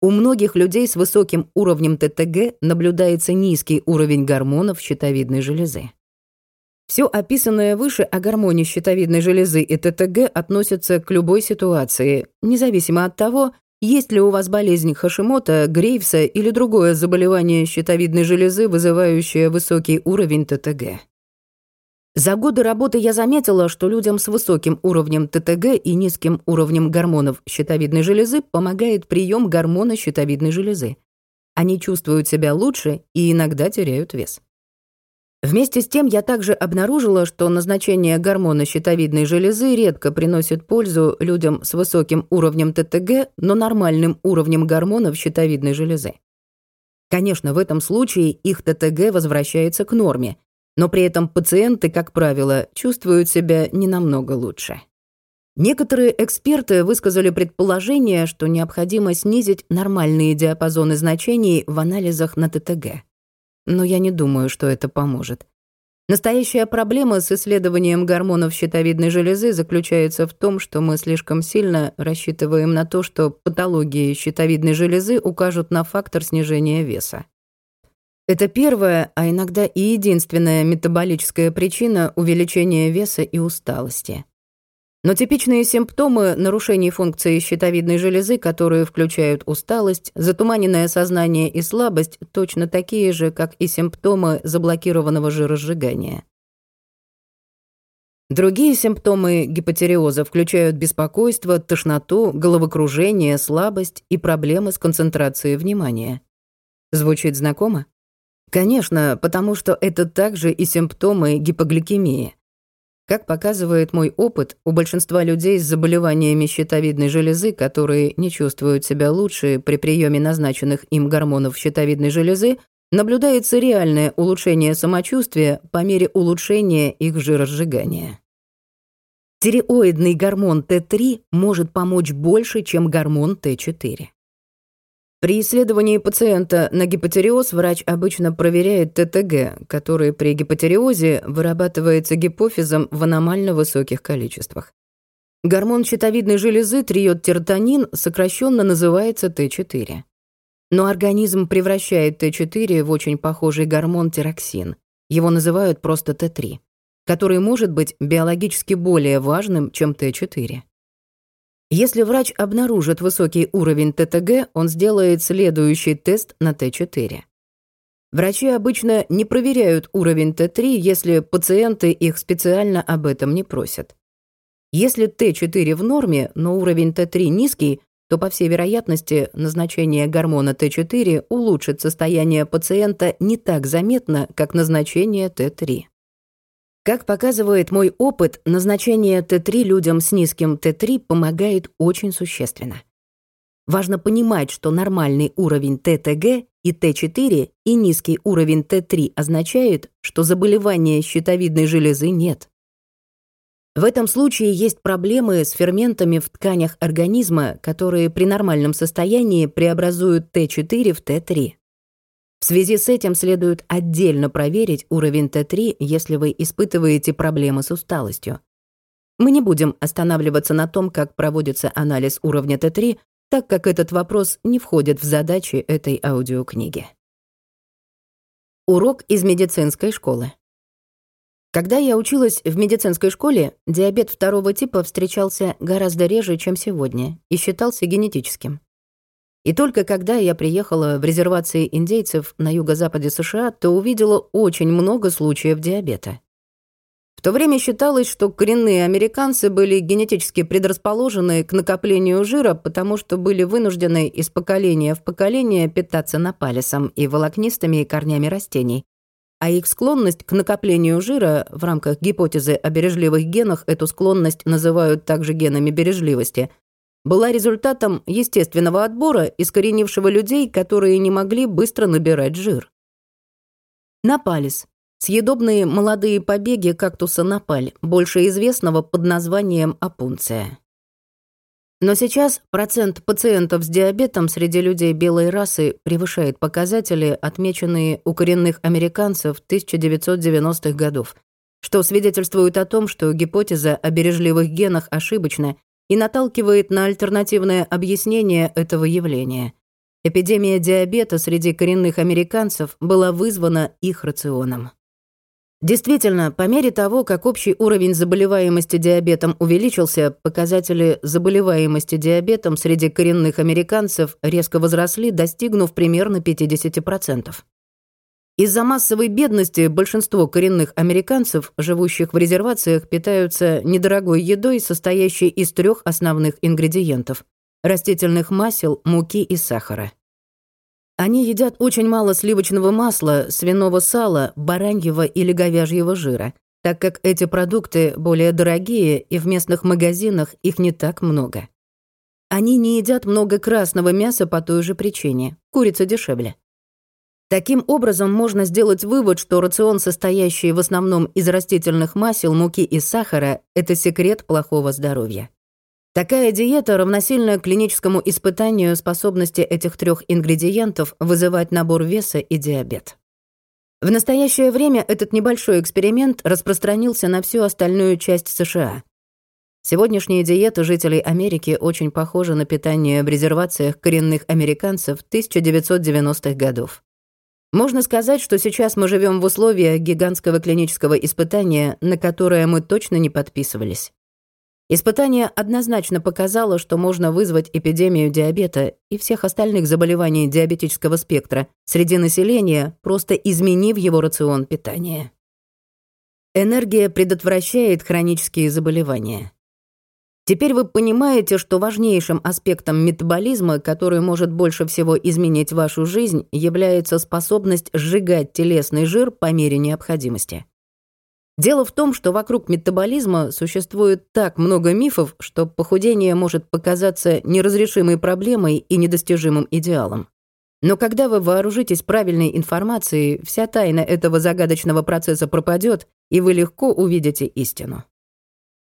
У многих людей с высоким уровнем ТТГ наблюдается низкий уровень гормонов щитовидной железы. Все описанное выше о гормоне щитовидной железы и ТТГ относится к любой ситуации, независимо от того, есть ли у вас болезнь Хашимота, Грейвса или другое заболевание щитовидной железы, вызывающее высокий уровень ТТГ. За годы работы я заметила, что людям с высоким уровнем ТТГ и низким уровнем гормонов щитовидной железы помогает прием гормона щитовидной железы. Они чувствуют себя лучше и иногда теряют вес. Вместе с тем я также обнаружила, что назначение гормона щитовидной железы редко приносит пользу людям с высоким уровнем ТТГ, но нормальным уровнем гормонов щитовидной железы. Конечно, в этом случае их ТТГ возвращается к норме, но при этом пациенты, как правило, чувствуют себя не намного лучше. Некоторые эксперты высказали предположение, что необходимо снизить нормальные диапазоны значений в анализах на ТТГ. Но я не думаю, что это поможет. Настоящая проблема с исследованием гормонов щитовидной железы заключается в том, что мы слишком сильно рассчитываем на то, что патологии щитовидной железы укажут на фактор снижения веса. Это первая, а иногда и единственная метаболическая причина увеличения веса и усталости. Но типичные симптомы нарушений функции щитовидной железы, которые включают усталость, затуманенное сознание и слабость, точно такие же, как и симптомы заблокированного жиросжигания. Другие симптомы гипотериоза включают беспокойство, тошноту, головокружение, слабость и проблемы с концентрацией внимания. Звучит знакомо? Конечно, потому что это также и симптомы гипогликемии. Как показывает мой опыт, у большинства людей с заболеваниями щитовидной железы, которые не чувствуют себя лучше при приеме назначенных им гормонов щитовидной железы, наблюдается реальное улучшение самочувствия по мере улучшения их жиросжигания. Тиреоидный гормон Т3 может помочь больше, чем гормон Т4. При исследовании пациента на гипотереоз врач обычно проверяет ТТГ, который при гипотереозе вырабатывается гипофизом в аномально высоких количествах. Гормон щитовидной железы триодтертонин сокращенно называется Т4. Но организм превращает Т4 в очень похожий гормон тироксин. Его называют просто Т3, который может быть биологически более важным, чем Т4. Если врач обнаружит высокий уровень ТТГ, он сделает следующий тест на Т4. Врачи обычно не проверяют уровень Т3, если пациенты их специально об этом не просят. Если Т4 в норме, но уровень Т3 низкий, то, по всей вероятности, назначение гормона Т4 улучшит состояние пациента не так заметно, как назначение Т3. Как показывает мой опыт, назначение Т3 людям с низким Т3 помогает очень существенно. Важно понимать, что нормальный уровень ТТГ и Т4 и низкий уровень Т3 означают, что заболевания щитовидной железы нет. В этом случае есть проблемы с ферментами в тканях организма, которые при нормальном состоянии преобразуют Т4 в Т3. В связи с этим следует отдельно проверить уровень Т3, если вы испытываете проблемы с усталостью. Мы не будем останавливаться на том, как проводится анализ уровня Т3, так как этот вопрос не входит в задачи этой аудиокниги. Урок из медицинской школы. Когда я училась в медицинской школе, диабет второго типа встречался гораздо реже, чем сегодня, и считался генетическим. И только когда я приехала в резервации индейцев на юго-западе США, то увидела очень много случаев диабета. В то время считалось, что коренные американцы были генетически предрасположены к накоплению жира, потому что были вынуждены из поколения в поколение питаться напалисом и волокнистыми корнями растений. А их склонность к накоплению жира в рамках гипотезы о бережливых генах эту склонность называют также генами бережливости была результатом естественного отбора, искоренившего людей, которые не могли быстро набирать жир. Напалис Съедобные молодые побеги кактуса напаль, больше известного под названием опунция. Но сейчас процент пациентов с диабетом среди людей белой расы превышает показатели, отмеченные у коренных американцев 1990-х годов, что свидетельствует о том, что гипотеза о бережливых генах ошибочна и наталкивает на альтернативное объяснение этого явления. Эпидемия диабета среди коренных американцев была вызвана их рационом. Действительно, по мере того, как общий уровень заболеваемости диабетом увеличился, показатели заболеваемости диабетом среди коренных американцев резко возросли, достигнув примерно 50%. Из-за массовой бедности большинство коренных американцев, живущих в резервациях, питаются недорогой едой, состоящей из трех основных ингредиентов – растительных масел, муки и сахара. Они едят очень мало сливочного масла, свиного сала, бараньего или говяжьего жира, так как эти продукты более дорогие и в местных магазинах их не так много. Они не едят много красного мяса по той же причине. Курица дешевле. Таким образом, можно сделать вывод, что рацион, состоящий в основном из растительных масел, муки и сахара, это секрет плохого здоровья. Такая диета равносильна клиническому испытанию способности этих трех ингредиентов вызывать набор веса и диабет. В настоящее время этот небольшой эксперимент распространился на всю остальную часть США. Сегодняшняя диета жителей Америки очень похожа на питание в резервациях коренных американцев 1990-х годов. Можно сказать, что сейчас мы живем в условиях гигантского клинического испытания, на которое мы точно не подписывались. Испытание однозначно показало, что можно вызвать эпидемию диабета и всех остальных заболеваний диабетического спектра среди населения, просто изменив его рацион питания. Энергия предотвращает хронические заболевания. Теперь вы понимаете, что важнейшим аспектом метаболизма, который может больше всего изменить вашу жизнь, является способность сжигать телесный жир по мере необходимости. Дело в том, что вокруг метаболизма существует так много мифов, что похудение может показаться неразрешимой проблемой и недостижимым идеалом. Но когда вы вооружитесь правильной информацией, вся тайна этого загадочного процесса пропадет, и вы легко увидите истину.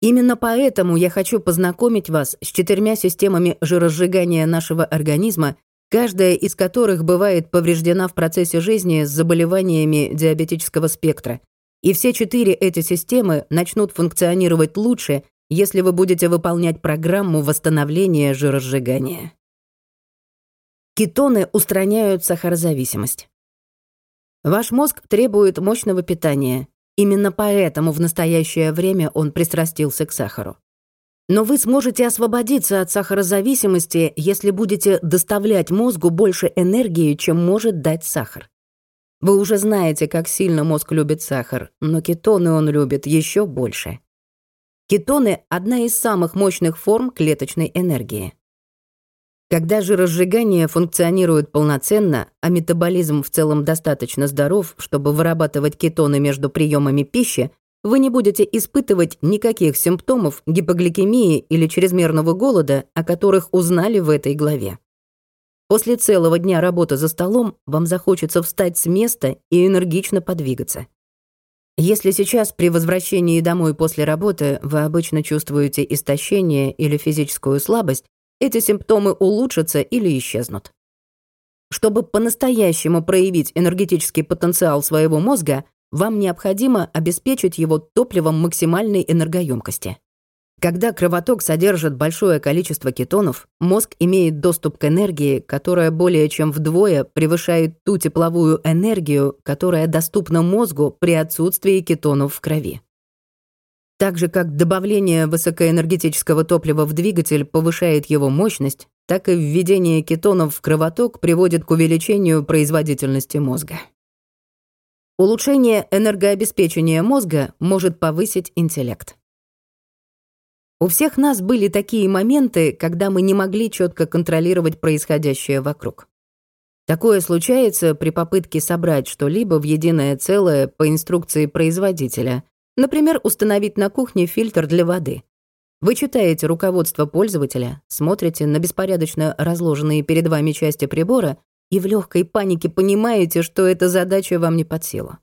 Именно поэтому я хочу познакомить вас с четырьмя системами жиросжигания нашего организма, каждая из которых бывает повреждена в процессе жизни с заболеваниями диабетического спектра, и все четыре эти системы начнут функционировать лучше, если вы будете выполнять программу восстановления жиросжигания. Кетоны устраняют сахарозависимость. Ваш мозг требует мощного питания. Именно поэтому в настоящее время он пристрастился к сахару. Но вы сможете освободиться от сахарозависимости, если будете доставлять мозгу больше энергии, чем может дать сахар. Вы уже знаете, как сильно мозг любит сахар, но кетоны он любит еще больше. Кетоны — одна из самых мощных форм клеточной энергии. Когда жиросжигание функционирует полноценно, а метаболизм в целом достаточно здоров, чтобы вырабатывать кетоны между приемами пищи, вы не будете испытывать никаких симптомов гипогликемии или чрезмерного голода, о которых узнали в этой главе. После целого дня работы за столом вам захочется встать с места и энергично подвигаться. Если сейчас при возвращении домой после работы вы обычно чувствуете истощение или физическую слабость, эти симптомы улучшатся или исчезнут. Чтобы по-настоящему проявить энергетический потенциал своего мозга, вам необходимо обеспечить его топливом максимальной энергоемкости. Когда кровоток содержит большое количество кетонов, мозг имеет доступ к энергии, которая более чем вдвое превышает ту тепловую энергию, которая доступна мозгу при отсутствии кетонов в крови. Так же, как добавление высокоэнергетического топлива в двигатель повышает его мощность, так и введение кетонов в кровоток приводит к увеличению производительности мозга. Улучшение энергообеспечения мозга может повысить интеллект. У всех нас были такие моменты, когда мы не могли четко контролировать происходящее вокруг. Такое случается при попытке собрать что-либо в единое целое по инструкции производителя, например, установить на кухне фильтр для воды. Вы читаете руководство пользователя, смотрите на беспорядочно разложенные перед вами части прибора и в легкой панике понимаете, что эта задача вам не под силу.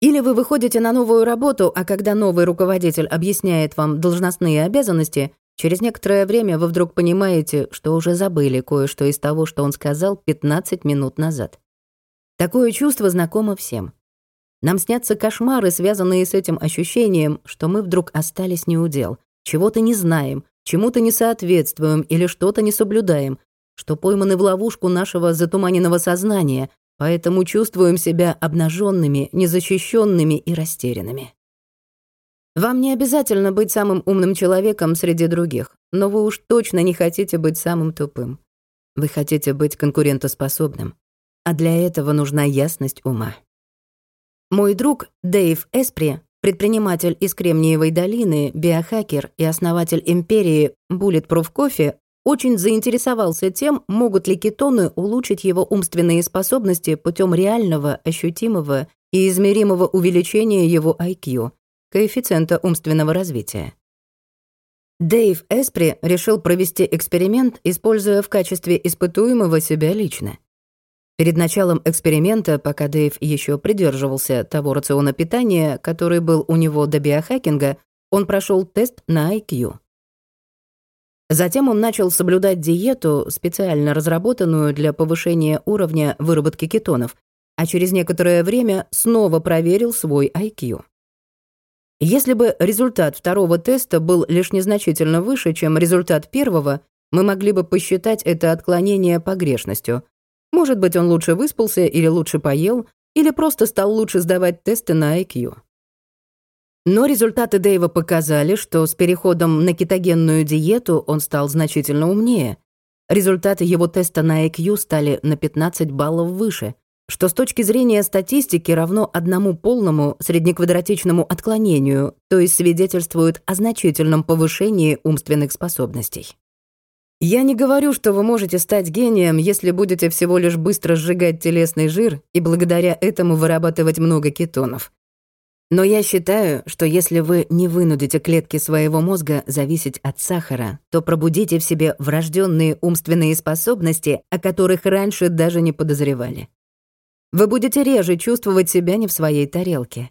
Или вы выходите на новую работу, а когда новый руководитель объясняет вам должностные обязанности, через некоторое время вы вдруг понимаете, что уже забыли кое-что из того, что он сказал 15 минут назад. Такое чувство знакомо всем. Нам снятся кошмары, связанные с этим ощущением, что мы вдруг остались неудел, чего-то не знаем, чему-то не соответствуем или что-то не соблюдаем, что пойманы в ловушку нашего затуманенного сознания, поэтому чувствуем себя обнаженными, незащищенными и растерянными. Вам не обязательно быть самым умным человеком среди других, но вы уж точно не хотите быть самым тупым. Вы хотите быть конкурентоспособным, а для этого нужна ясность ума. Мой друг Дэйв Эспри, предприниматель из Кремниевой долины, биохакер и основатель империи Bulletproof Coffee, очень заинтересовался тем, могут ли кетоны улучшить его умственные способности путем реального, ощутимого и измеримого увеличения его IQ, коэффициента умственного развития. Дэйв Эспри решил провести эксперимент, используя в качестве испытуемого себя лично. Перед началом эксперимента, пока Дэйв еще придерживался того рациона питания, который был у него до биохакинга, он прошел тест на IQ. Затем он начал соблюдать диету, специально разработанную для повышения уровня выработки кетонов, а через некоторое время снова проверил свой IQ. Если бы результат второго теста был лишь незначительно выше, чем результат первого, мы могли бы посчитать это отклонение погрешностью. Может быть, он лучше выспался или лучше поел, или просто стал лучше сдавать тесты на IQ. Но результаты Дэйва показали, что с переходом на кетогенную диету он стал значительно умнее. Результаты его теста на IQ стали на 15 баллов выше, что с точки зрения статистики равно одному полному среднеквадратичному отклонению, то есть свидетельствует о значительном повышении умственных способностей. Я не говорю, что вы можете стать гением, если будете всего лишь быстро сжигать телесный жир и благодаря этому вырабатывать много кетонов. Но я считаю, что если вы не вынудите клетки своего мозга зависеть от сахара, то пробудите в себе врожденные умственные способности, о которых раньше даже не подозревали. Вы будете реже чувствовать себя не в своей тарелке.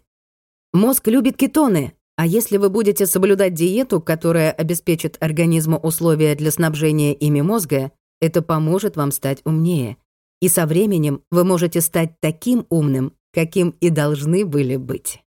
Мозг любит кетоны, а если вы будете соблюдать диету, которая обеспечит организму условия для снабжения ими мозга, это поможет вам стать умнее. И со временем вы можете стать таким умным, каким и должны были быть.